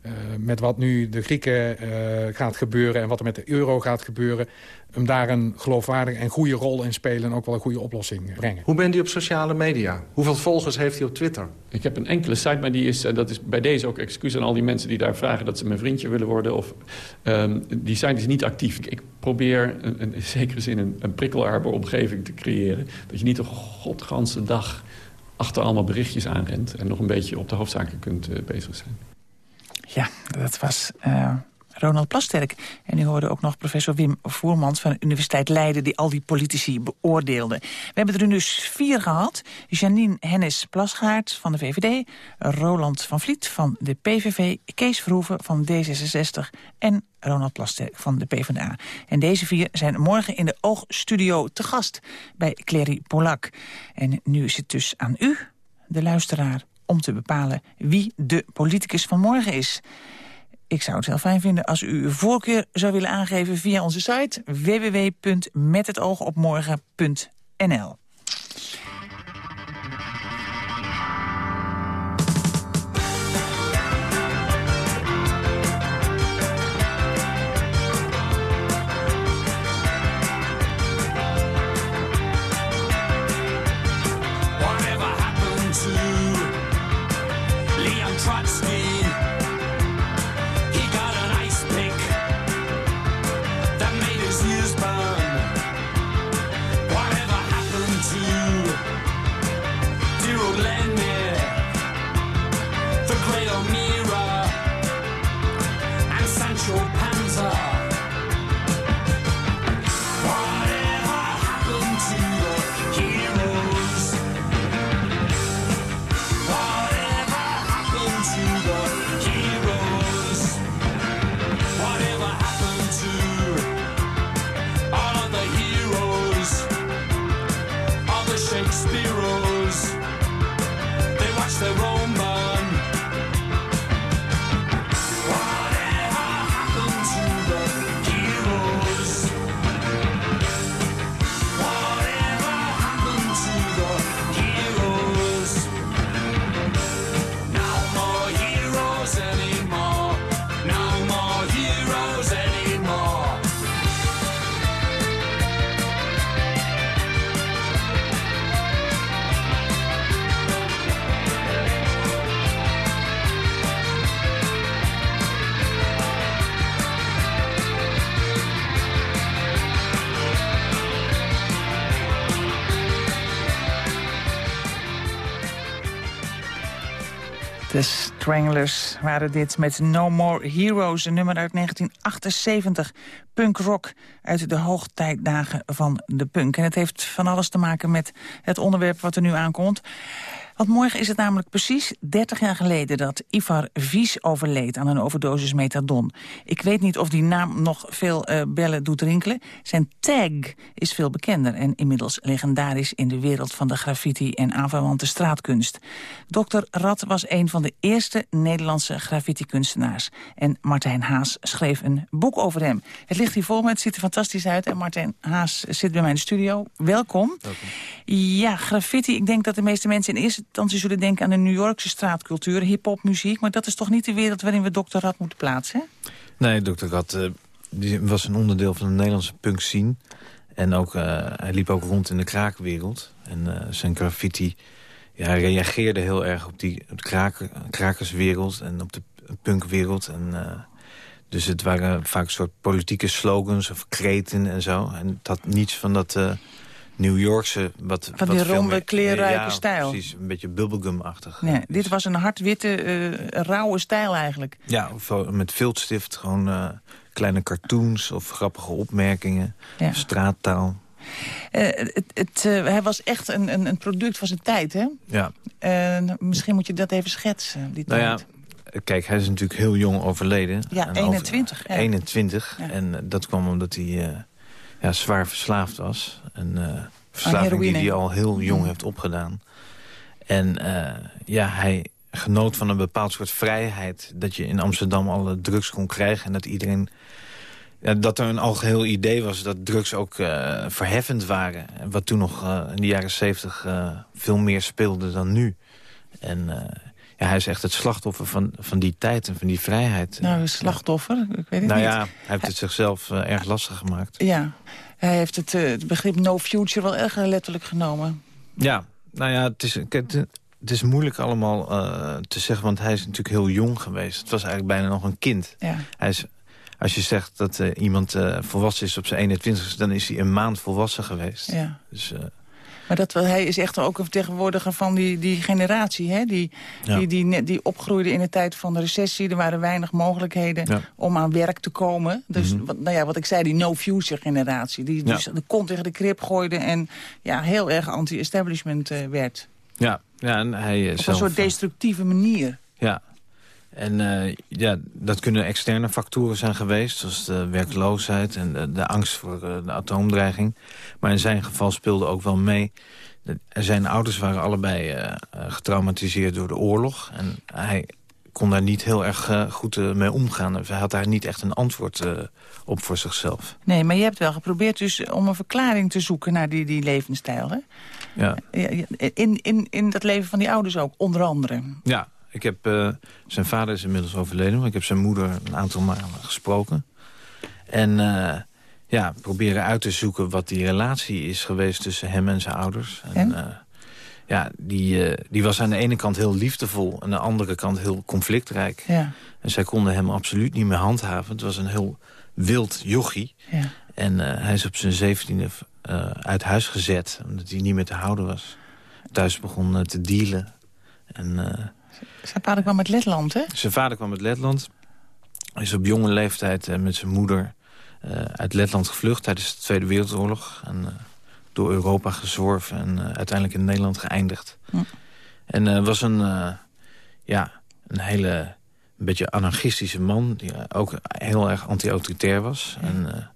uh, met wat nu de Grieken uh, gaat gebeuren en wat er met de euro gaat gebeuren... hem daar een geloofwaardige en goede rol in spelen... en ook wel een goede oplossing brengen. Hoe bent u op sociale media? Hoeveel volgers heeft u op Twitter? Ik heb een enkele site, maar die is, en dat is bij deze ook excuus aan al die mensen die daar vragen... dat ze mijn vriendje willen worden. Of, um, die site is niet actief. Ik probeer een, een, in zekere zin een, een prikkelarbe omgeving te creëren. Dat je niet de godganse dag achter allemaal berichtjes aanrent... en nog een beetje op de hoofdzaken kunt uh, bezig zijn. Ja, dat was uh, Ronald Plasterk. En u hoorde ook nog professor Wim Voermans van de Universiteit Leiden... die al die politici beoordeelde. We hebben er dus vier gehad. Janine Hennis Plasgaard van de VVD... Roland van Vliet van de PVV... Kees Verhoeven van D66 en Ronald Plasterk van de PvdA. En deze vier zijn morgen in de Oogstudio te gast bij Clary Polak. En nu is het dus aan u, de luisteraar om te bepalen wie de politicus van morgen is. Ik zou het heel fijn vinden als u uw voorkeur zou willen aangeven via onze site www.methetoogopmorgen.nl. Stranglers waren dit met No More Heroes, een nummer uit 1978. Punk rock uit de hoogtijdagen van de punk. En het heeft van alles te maken met het onderwerp wat er nu aankomt. Want morgen is het namelijk precies 30 jaar geleden dat Ivar Vies overleed aan een overdosis metadon. Ik weet niet of die naam nog veel uh, bellen doet rinkelen. Zijn tag is veel bekender en inmiddels legendarisch in de wereld van de graffiti en aanverwante straatkunst. Dr. Rad was een van de eerste Nederlandse graffiti-kunstenaars. En Martijn Haas schreef een boek over hem. Het ligt hier voor me, het ziet er fantastisch uit. En Martijn Haas zit bij mij in de studio. Welkom. Welkom. Ja, graffiti, ik denk dat de meeste mensen in eerste instantie zullen denken aan de New Yorkse straatcultuur, hip-hop muziek. Maar dat is toch niet de wereld waarin we Dr. Rad moeten plaatsen? Nee, Dr. Rad die was een onderdeel van de Nederlandse punk scene. En ook, uh, hij liep ook rond in de kraakwereld. En uh, zijn graffiti ja, reageerde heel erg op, die, op de kraken, krakerswereld en op de punkwereld. En, dus het waren vaak soort politieke slogans of kreten en zo. En dat niets van dat New Yorkse... Wat, Van die ronde, kleerrijke ja, stijl. precies. Een beetje bubblegum-achtig. Ja, dit was een hardwitte, uh, rauwe stijl eigenlijk. Ja, met viltstift. Gewoon uh, kleine cartoons of grappige opmerkingen. Ja. Straattaal. Uh, het, het, hij was echt een, een, een, product van zijn tijd, hè? Ja. misschien moet je dat even schetsen, die nou tijd. Ja, kijk, hij is natuurlijk heel jong overleden. Ja, 21. Over, ja. 21. En dat kwam omdat hij ja, zwaar verslaafd was. En uh, verslaving die hij al heel jong heeft opgedaan. En ja, hij genoot van een bepaald soort vrijheid. Dat je in Amsterdam alle drugs kon krijgen en dat iedereen ja, dat er een algeheel idee was dat drugs ook uh, verheffend waren. Wat toen nog uh, in de jaren zeventig uh, veel meer speelde dan nu. En ja, hij is echt het slachtoffer van, van die tijd en van die vrijheid. Nou, een slachtoffer? Ik weet het nou niet. ja, hij heeft het zichzelf erg lastig gemaakt. Ja, hij heeft het, het begrip no future wel erg letterlijk genomen. Ja, nou ja, het is, het, is moeilijk allemaal te zeggen, want hij is natuurlijk heel jong geweest. Het was eigenlijk bijna nog een kind. Ja. Hij is als je zegt dat uh, iemand uh, volwassen is op zijn 21ste... dan is hij een maand volwassen geweest. Ja. Dus, uh... maar dat, hij is echt ook een vertegenwoordiger van die, die generatie... Hè? Die, ja. die, die, die opgroeide in de tijd van de recessie. Er waren weinig mogelijkheden ja. om aan werk te komen. Dus Mhm. wat, nou ja, wat ik zei, die no-future generatie. Die dus de kont tegen de krip gooide... en ja, heel erg anti-establishment werd. Ja, ja en hij Op zelf... een soort destructieve manier. Ja, en uh, ja, dat kunnen externe factoren zijn geweest... zoals de werkloosheid en de, de angst voor uh, de atoomdreiging. Maar in zijn geval speelde ook wel mee... Zijn ouders waren allebei uh, getraumatiseerd door de oorlog. En hij kon daar niet heel erg goed mee omgaan. Hij had daar niet echt een antwoord op voor zichzelf. Nee, maar je hebt wel geprobeerd dus om een verklaring te zoeken... naar die, die levensstijl, hè? Ja. In, in, in dat leven van die ouders ook, onder andere. Ja, ik heb, uh, zijn vader is inmiddels overleden, maar ik heb zijn moeder een aantal malen gesproken. En uh, ja, proberen uit te zoeken wat die relatie is geweest tussen hem en zijn ouders. En, uh, ja, die, die was aan de ene kant heel liefdevol, aan de andere kant heel conflictrijk. Ja. En zij konden hem absoluut niet meer handhaven. Het was een heel wild jochie. Ja. En hij is op zijn zeventiende uit huis gezet, omdat hij niet meer te houden was. Thuis begon te dealen. En... Zijn vader kwam uit Letland, hè? Zijn vader kwam uit Letland. Hij is op jonge leeftijd uh, met zijn moeder uh, uit Letland gevlucht tijdens de Tweede Wereldoorlog. En uh, door Europa gezworven en uiteindelijk in Nederland geëindigd. Hm. En was een, ja, een hele een beetje anarchistische man. Die ook heel erg anti-autoritair was. Ja. En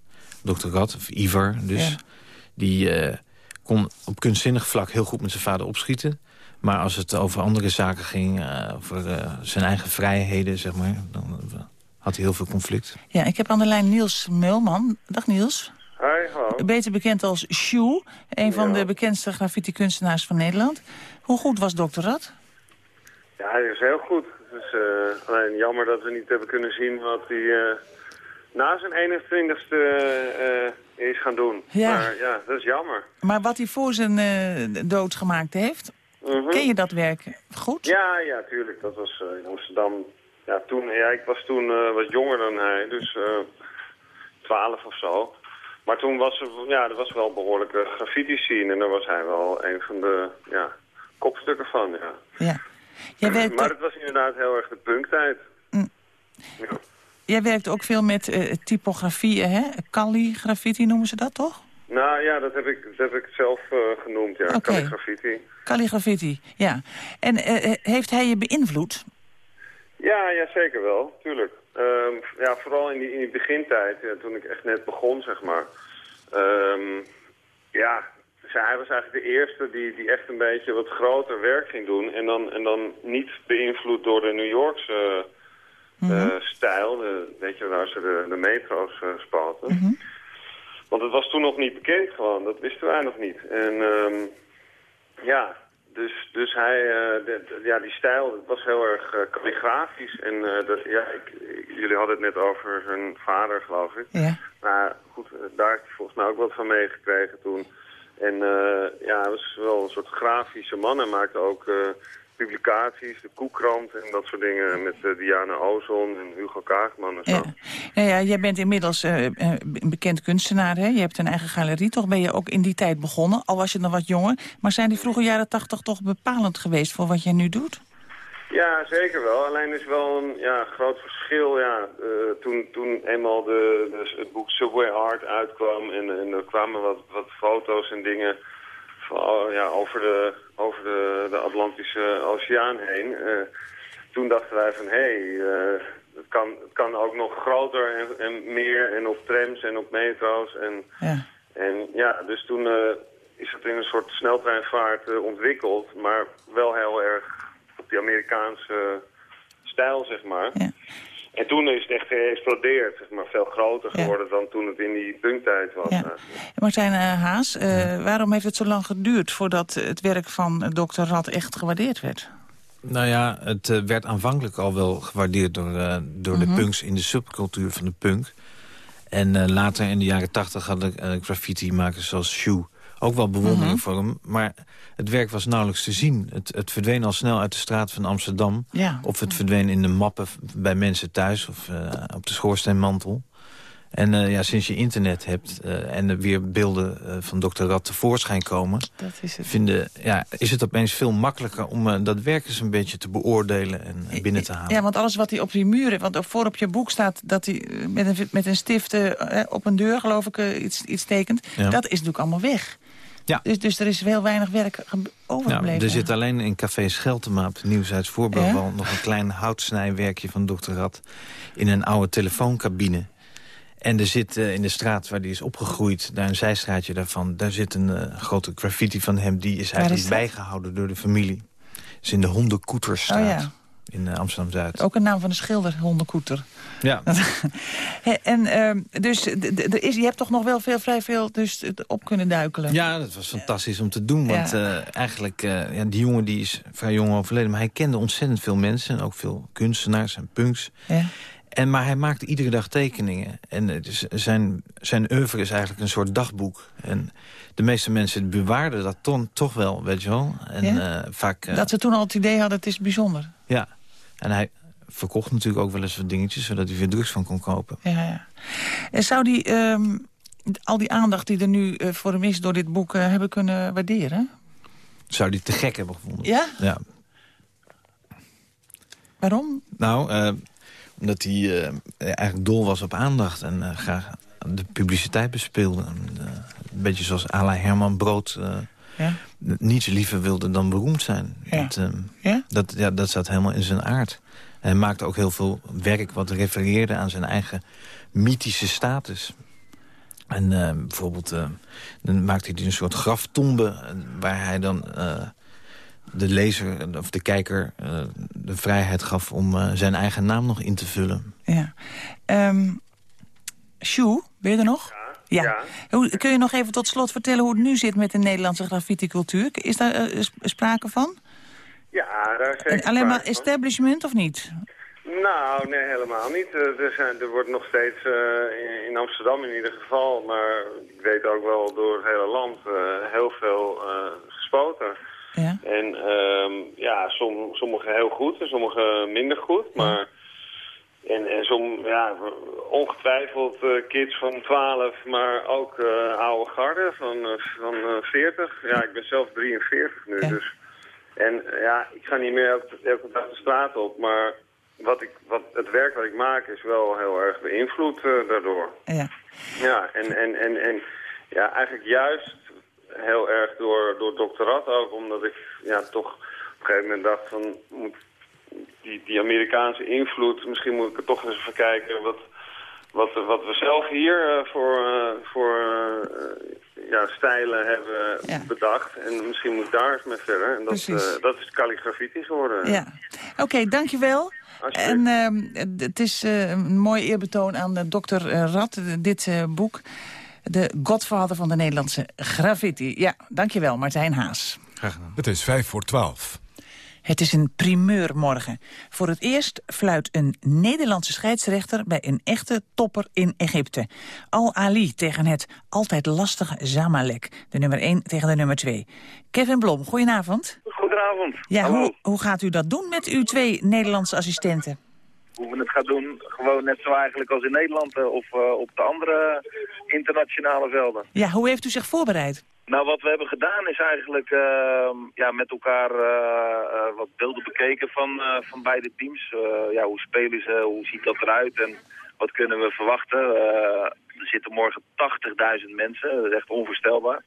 Dr. Rad, of Ivar dus, ja. die kon op kunstzinnig vlak heel goed met zijn vader opschieten. Maar als het over andere zaken ging, uh, over uh, zijn eigen vrijheden, zeg maar, dan uh, had hij heel veel conflict. Ja, ik heb aan de lijn Niels Meulman. Dag Niels. Hi, hallo. Beter bekend als Sjoe, een van de bekendste graffiti-kunstenaars van Nederland. Hoe goed was Dr. Rad? Ja, hij is heel goed. Het is alleen jammer dat we niet hebben kunnen zien wat hij na zijn 21ste is gaan doen. Ja. Maar ja, dat is jammer. Maar wat hij voor zijn dood gemaakt heeft, Mm -hmm. Ken je dat werk goed? Ja, ja, tuurlijk. Dat was uh, in Amsterdam. Ja, toen, ja, ik was toen uh, wat jonger dan hij, dus uh, 12 of zo. Maar toen was er, ja, er was wel een behoorlijke graffiti scene en daar was hij wel een van de ja, kopstukken van, ja. ja. Jij werkt maar het was inderdaad heel erg de punktijd. Mm. Ja. Jij werkt ook veel met uh, typografieën, hè? Calligraffiti noemen ze dat, toch? Nou ja, dat heb ik, dat heb ik zelf uh, genoemd, ja. Okay. Calligraffiti, ja. En uh, heeft hij je beïnvloed? Ja, ja zeker wel, tuurlijk. Um, ja, vooral in die, in die begintijd, ja, toen ik echt net begon, zeg maar. Um, ja, hij was eigenlijk de eerste die, die echt een beetje wat groter werk ging doen. En dan, en dan niet beïnvloed door de New Yorkse uh, mm -hmm. stijl. De, weet je, waar ze de, de metro's spaten. Mm -hmm. Want het was toen nog niet bekend gewoon, dat wisten wij nog niet. En um, ja, dus, dus hij, uh, de, de, ja, die stijl dat was heel erg uh, calligrafisch. En uh, dat, ja, ik, jullie hadden het net over zijn vader, geloof ik. Ja. Maar goed, daar heeft hij volgens mij ook wat van meegekregen toen. En ja, hij was wel een soort grafische man. Hij maakte ook publicaties, de Koekrant en dat soort dingen met uh, Diana Ozon en Hugo Kaagman en zo. Ja. Nou ja, jij bent inmiddels uh, een bekend kunstenaar, hè? Je hebt een eigen galerie, toch ben je ook in die tijd begonnen, al was je nog wat jonger. Maar zijn die vroege jaren tachtig toch bepalend geweest voor wat jij nu doet? Ja, zeker wel. Alleen is wel een ja, groot verschil. Ja, uh, toen, toen eenmaal de, het boek Subway Art uitkwam en, en er kwamen wat, wat foto's en dingen ja, over, de, over de, de Atlantische Oceaan heen. Uh, toen dachten wij van, hé, hey, uh, het, kan, het kan ook nog groter en, en meer en op trams en op metro's. En, ja. en ja, dus toen, uh, is het in een soort sneltreinvaart ontwikkeld, maar wel heel erg op die Amerikaanse stijl, zeg maar. Ja. En toen is het echt geëxplodeerd, zeg maar, veel groter geworden dan toen het in die punktijd was. Ja. Martijn Haas, waarom heeft het zo lang geduurd voordat het werk van dokter Rad echt gewaardeerd werd? Nou ja, het uh, werd aanvankelijk al wel gewaardeerd door, uh, door de mhm. punks in de subcultuur van de punk. En uh, later in de jaren tachtig hadden graffiti-makers zoals Shoe ook wel bewondering mhm. voor hem. Maar het werk was nauwelijks te zien. Het, het verdween al snel uit de straat van Amsterdam. Ja. Of het verdween in de mappen bij mensen thuis of op de schoorsteenmantel. En uh, ja, sinds je internet hebt uh, en er weer beelden uh, van Dr. Rad tevoorschijn komen... Dat is, het. Vinden, ja, is het opeens veel makkelijker om dat werk eens een beetje te beoordelen en binnen te halen. Ja, want alles wat hij op die muren... want voor op je boek staat dat hij met een, met een stift op een deur, geloof ik, iets, iets tekent... dat is natuurlijk allemaal weg. Ja. Dus, dus er is heel weinig werk overgebleven. Ja, er zit alleen in Café Scheltema op de Voorbouwwal... nog een klein houtsnijwerkje van Dr. Rad in een oude telefooncabine... En er zit uh, in de straat waar die is opgegroeid, daar een zijstraatje daarvan... daar zit een uh, grote graffiti van hem, die is eigenlijk bijgehouden door de familie. Dat is in de Hondenkoeterstraat. Oh, ja. In uh, Amsterdam-Zuid. Ook een naam van een schilder, Hondenkoeter. Ja. en ehm, dus er is, je hebt toch nog wel veel, vrij veel dus, op kunnen duikelen? Ja, dat was fantastisch om te doen. Want eigenlijk, ja, die jongen die is vrij jong overleden... maar hij kende ontzettend veel mensen. En ook veel kunstenaars en punks. Ja. En, maar hij maakte iedere dag tekeningen. En dus zijn, zijn oeuvre is eigenlijk een soort dagboek. En de meeste mensen bewaarden dat ton, toch wel, weet je wel. En, ja? Eh, vaak, dat ze toen al het idee hadden, het is bijzonder. Ja, en hij verkocht natuurlijk ook wel eens wat dingetjes... zodat hij weer drugs van kon kopen. Ja, ja. En zou die um, al die aandacht die er nu uh, voor hem is door dit boek... hebben kunnen waarderen? Zou die te gek hebben gevonden. Ja? Ja. Waarom? Nou, omdat hij eigenlijk dol was op aandacht en graag de publiciteit bespeelde. Een beetje zoals Ala Herman Brood ja? niets liever wilde dan beroemd zijn. Ja. Dat, ja? Dat, ja, dat zat helemaal in zijn aard. Hij maakte ook heel veel werk wat refereerde aan zijn eigen mythische status. En bijvoorbeeld dan maakte hij een soort graftombe... waar hij dan de lezer of de kijker uh, de vrijheid gaf om uh, zijn eigen naam nog in te vullen. Ja. Um, Sjoe, ben je er nog? Ja. ja. Hoe, kun je nog even tot slot vertellen hoe het nu zit met de Nederlandse graffiti-cultuur? Is daar uh, sprake van? Ja, daar en Alleen maar establishment of niet? Nou, nee, helemaal niet. Er, zijn, er wordt nog steeds in, in, Amsterdam in ieder geval, maar ik weet ook wel door het hele land heel veel gespoten. Ja. En um, ja, som, sommige heel goed en sommige minder goed. Maar, En, en som, ja, ongetwijfeld kids van 12, maar ook oude garden van, van 40. Ja, ik ben zelf 43 nu. Dus. En ja, ik ga niet meer elke, elke dag de straat op, maar wat ik, wat, het werk wat ik maak is wel heel erg beïnvloed daardoor. Ja. Ja, en, en, en, en ja, eigenlijk juist heel erg door, door doctorat ook, omdat ik ja, toch op een gegeven moment dacht van... Moet, die, die Amerikaanse invloed, misschien moet ik er toch eens even kijken wat, wat, wat we zelf hier uh, voor, uh, voor ja, stijlen hebben bedacht. En misschien moet ik daar eens mee verder. En dat, dat is calligrafie geworden. Ja. Oké, okay, dankjewel. En ehm, het is een mooi eerbetoon aan dokter Rad, dit boek de godvader van de Nederlandse graffiti. Ja, dankjewel Martijn Haas. Graag gedaan. Het is vijf voor twaalf. Het is een primeur morgen. Voor het eerst fluit een Nederlandse scheidsrechter bij een echte topper in Egypte. Al-Ali tegen het altijd lastige Zamalek. De nummer 1 tegen de nummer 2. Kevin Blom, goedenavond. Goedenavond. Ja, hoe, hoe gaat u dat doen met uw twee Nederlandse assistenten? Hoe we het gaan doen, gewoon net zo eigenlijk als in Nederland uh, of uh, op de andere internationale velden. Ja, hoe heeft u zich voorbereid? Nou, wat we hebben gedaan is eigenlijk uh, ja, met elkaar uh, wat beelden bekeken van, van beide teams. ja, hoe spelen ze, hoe ziet dat eruit en wat kunnen we verwachten. er zitten morgen 80.000 mensen, dat is echt onvoorstelbaar.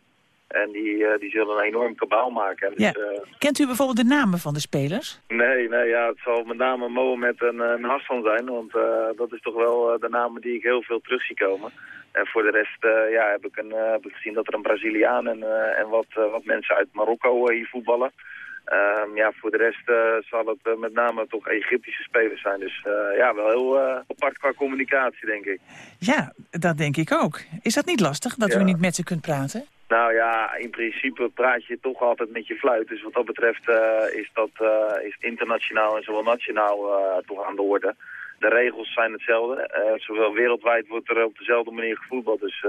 En die, die zullen een enorm kabaal maken. Dus, Kent u bijvoorbeeld de namen van de spelers? Nee, nee ja, het zal met name Mohamed en, en Hassan zijn. Want dat is toch wel de namen die ik heel veel terug zie komen. En voor de rest ja, heb, ik een, heb ik gezien dat er een Braziliaan en, en wat, wat mensen uit Marokko hier voetballen. Um, ja, voor de rest uh, zal het uh, met name toch Egyptische spelers zijn. Dus uh, ja, wel heel apart qua communicatie, denk ik. Ja, dat denk ik ook. Is dat niet lastig, dat ja. u niet met ze kunt praten? Nou ja, in principe praat je toch altijd met je fluit. Dus wat dat betreft is dat is internationaal en zowel nationaal toch aan de orde. De regels zijn hetzelfde. zowel wereldwijd wordt er op dezelfde manier gevoetbald. Dus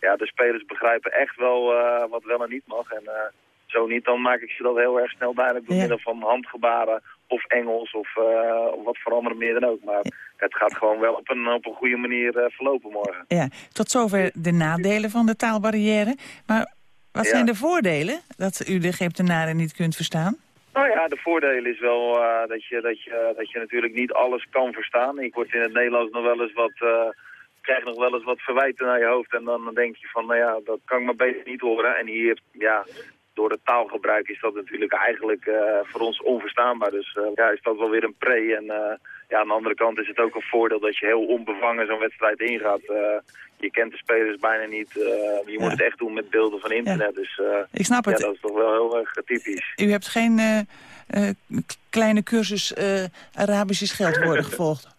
ja, de spelers begrijpen echt wel wat wel en niet mag. En zo niet, dan maak ik ze dat heel erg snel duidelijk door middel van handgebaren of Engels of, uh, of wat voor andere meer dan ook. Maar het gaat gewoon wel op een, op een goede manier uh, verlopen morgen. Ja, tot zover de nadelen van de taalbarrière. Maar wat zijn de voordelen dat u de Egyptenaren niet kunt verstaan? Nou ja, de voordeel is wel uh, dat, je, dat, je, dat je natuurlijk niet alles kan verstaan. Ik word in het Nederlands nog wel eens wat krijg nog wel eens wat verwijten naar je hoofd. En dan denk je van, nou ja, dat kan ik maar beter niet horen. En hier, ja, door het taalgebruik is dat natuurlijk eigenlijk uh, voor ons onverstaanbaar. Dus uh, ja, is dat wel weer een pre. En uh, ja, aan de andere kant is het ook een voordeel dat je heel onbevangen zo'n wedstrijd ingaat. je kent de spelers bijna niet. je moet het echt doen met beelden van internet. Dus Ik snap het. Ja, dat is toch wel heel erg typisch. U hebt geen kleine cursus Arabische scheldwoorden gevolgd?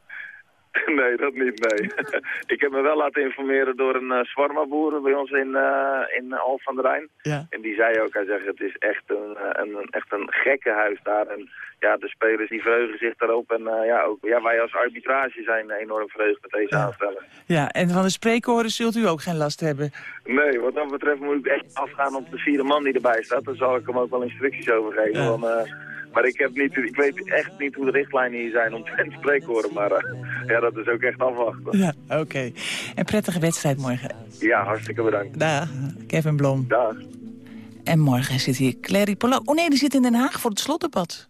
Nee, dat niet, nee. ik heb me wel laten informeren door een uh, eh, zwarma-boer bij ons in, uh, in Al van der Rijn. Ja. En die zei ook, hij zegt, het is echt een, eh, een, een, echt een gekke huis daar. En ja, de spelers die verheugen zich daarop. En uh, ja, ook, ja, wij als arbitrage zijn enorm verheugd met deze ja. aanstellen. Ja, en van de spreekhoren zult u ook geen last hebben? Nee, wat dat betreft moet ik echt afgaan op de vierde man die erbij staat. Dan zal ik hem ook wel instructies over geven. Ja. Want, maar ik, heb niet, ik weet echt niet hoe de richtlijnen hier zijn om te spreekhoren. Maar uh, ja, dat is ook echt afwachten. Ja, oké. Okay. En prettige wedstrijd morgen. Ja, hartstikke bedankt. Dag, Kevin Blom. Dag. En morgen zit hier Clary Polak. Oh nee, die zit in Den Haag voor het slotdebat.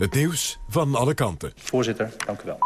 Het nieuws van alle kanten. Voorzitter, dank u wel.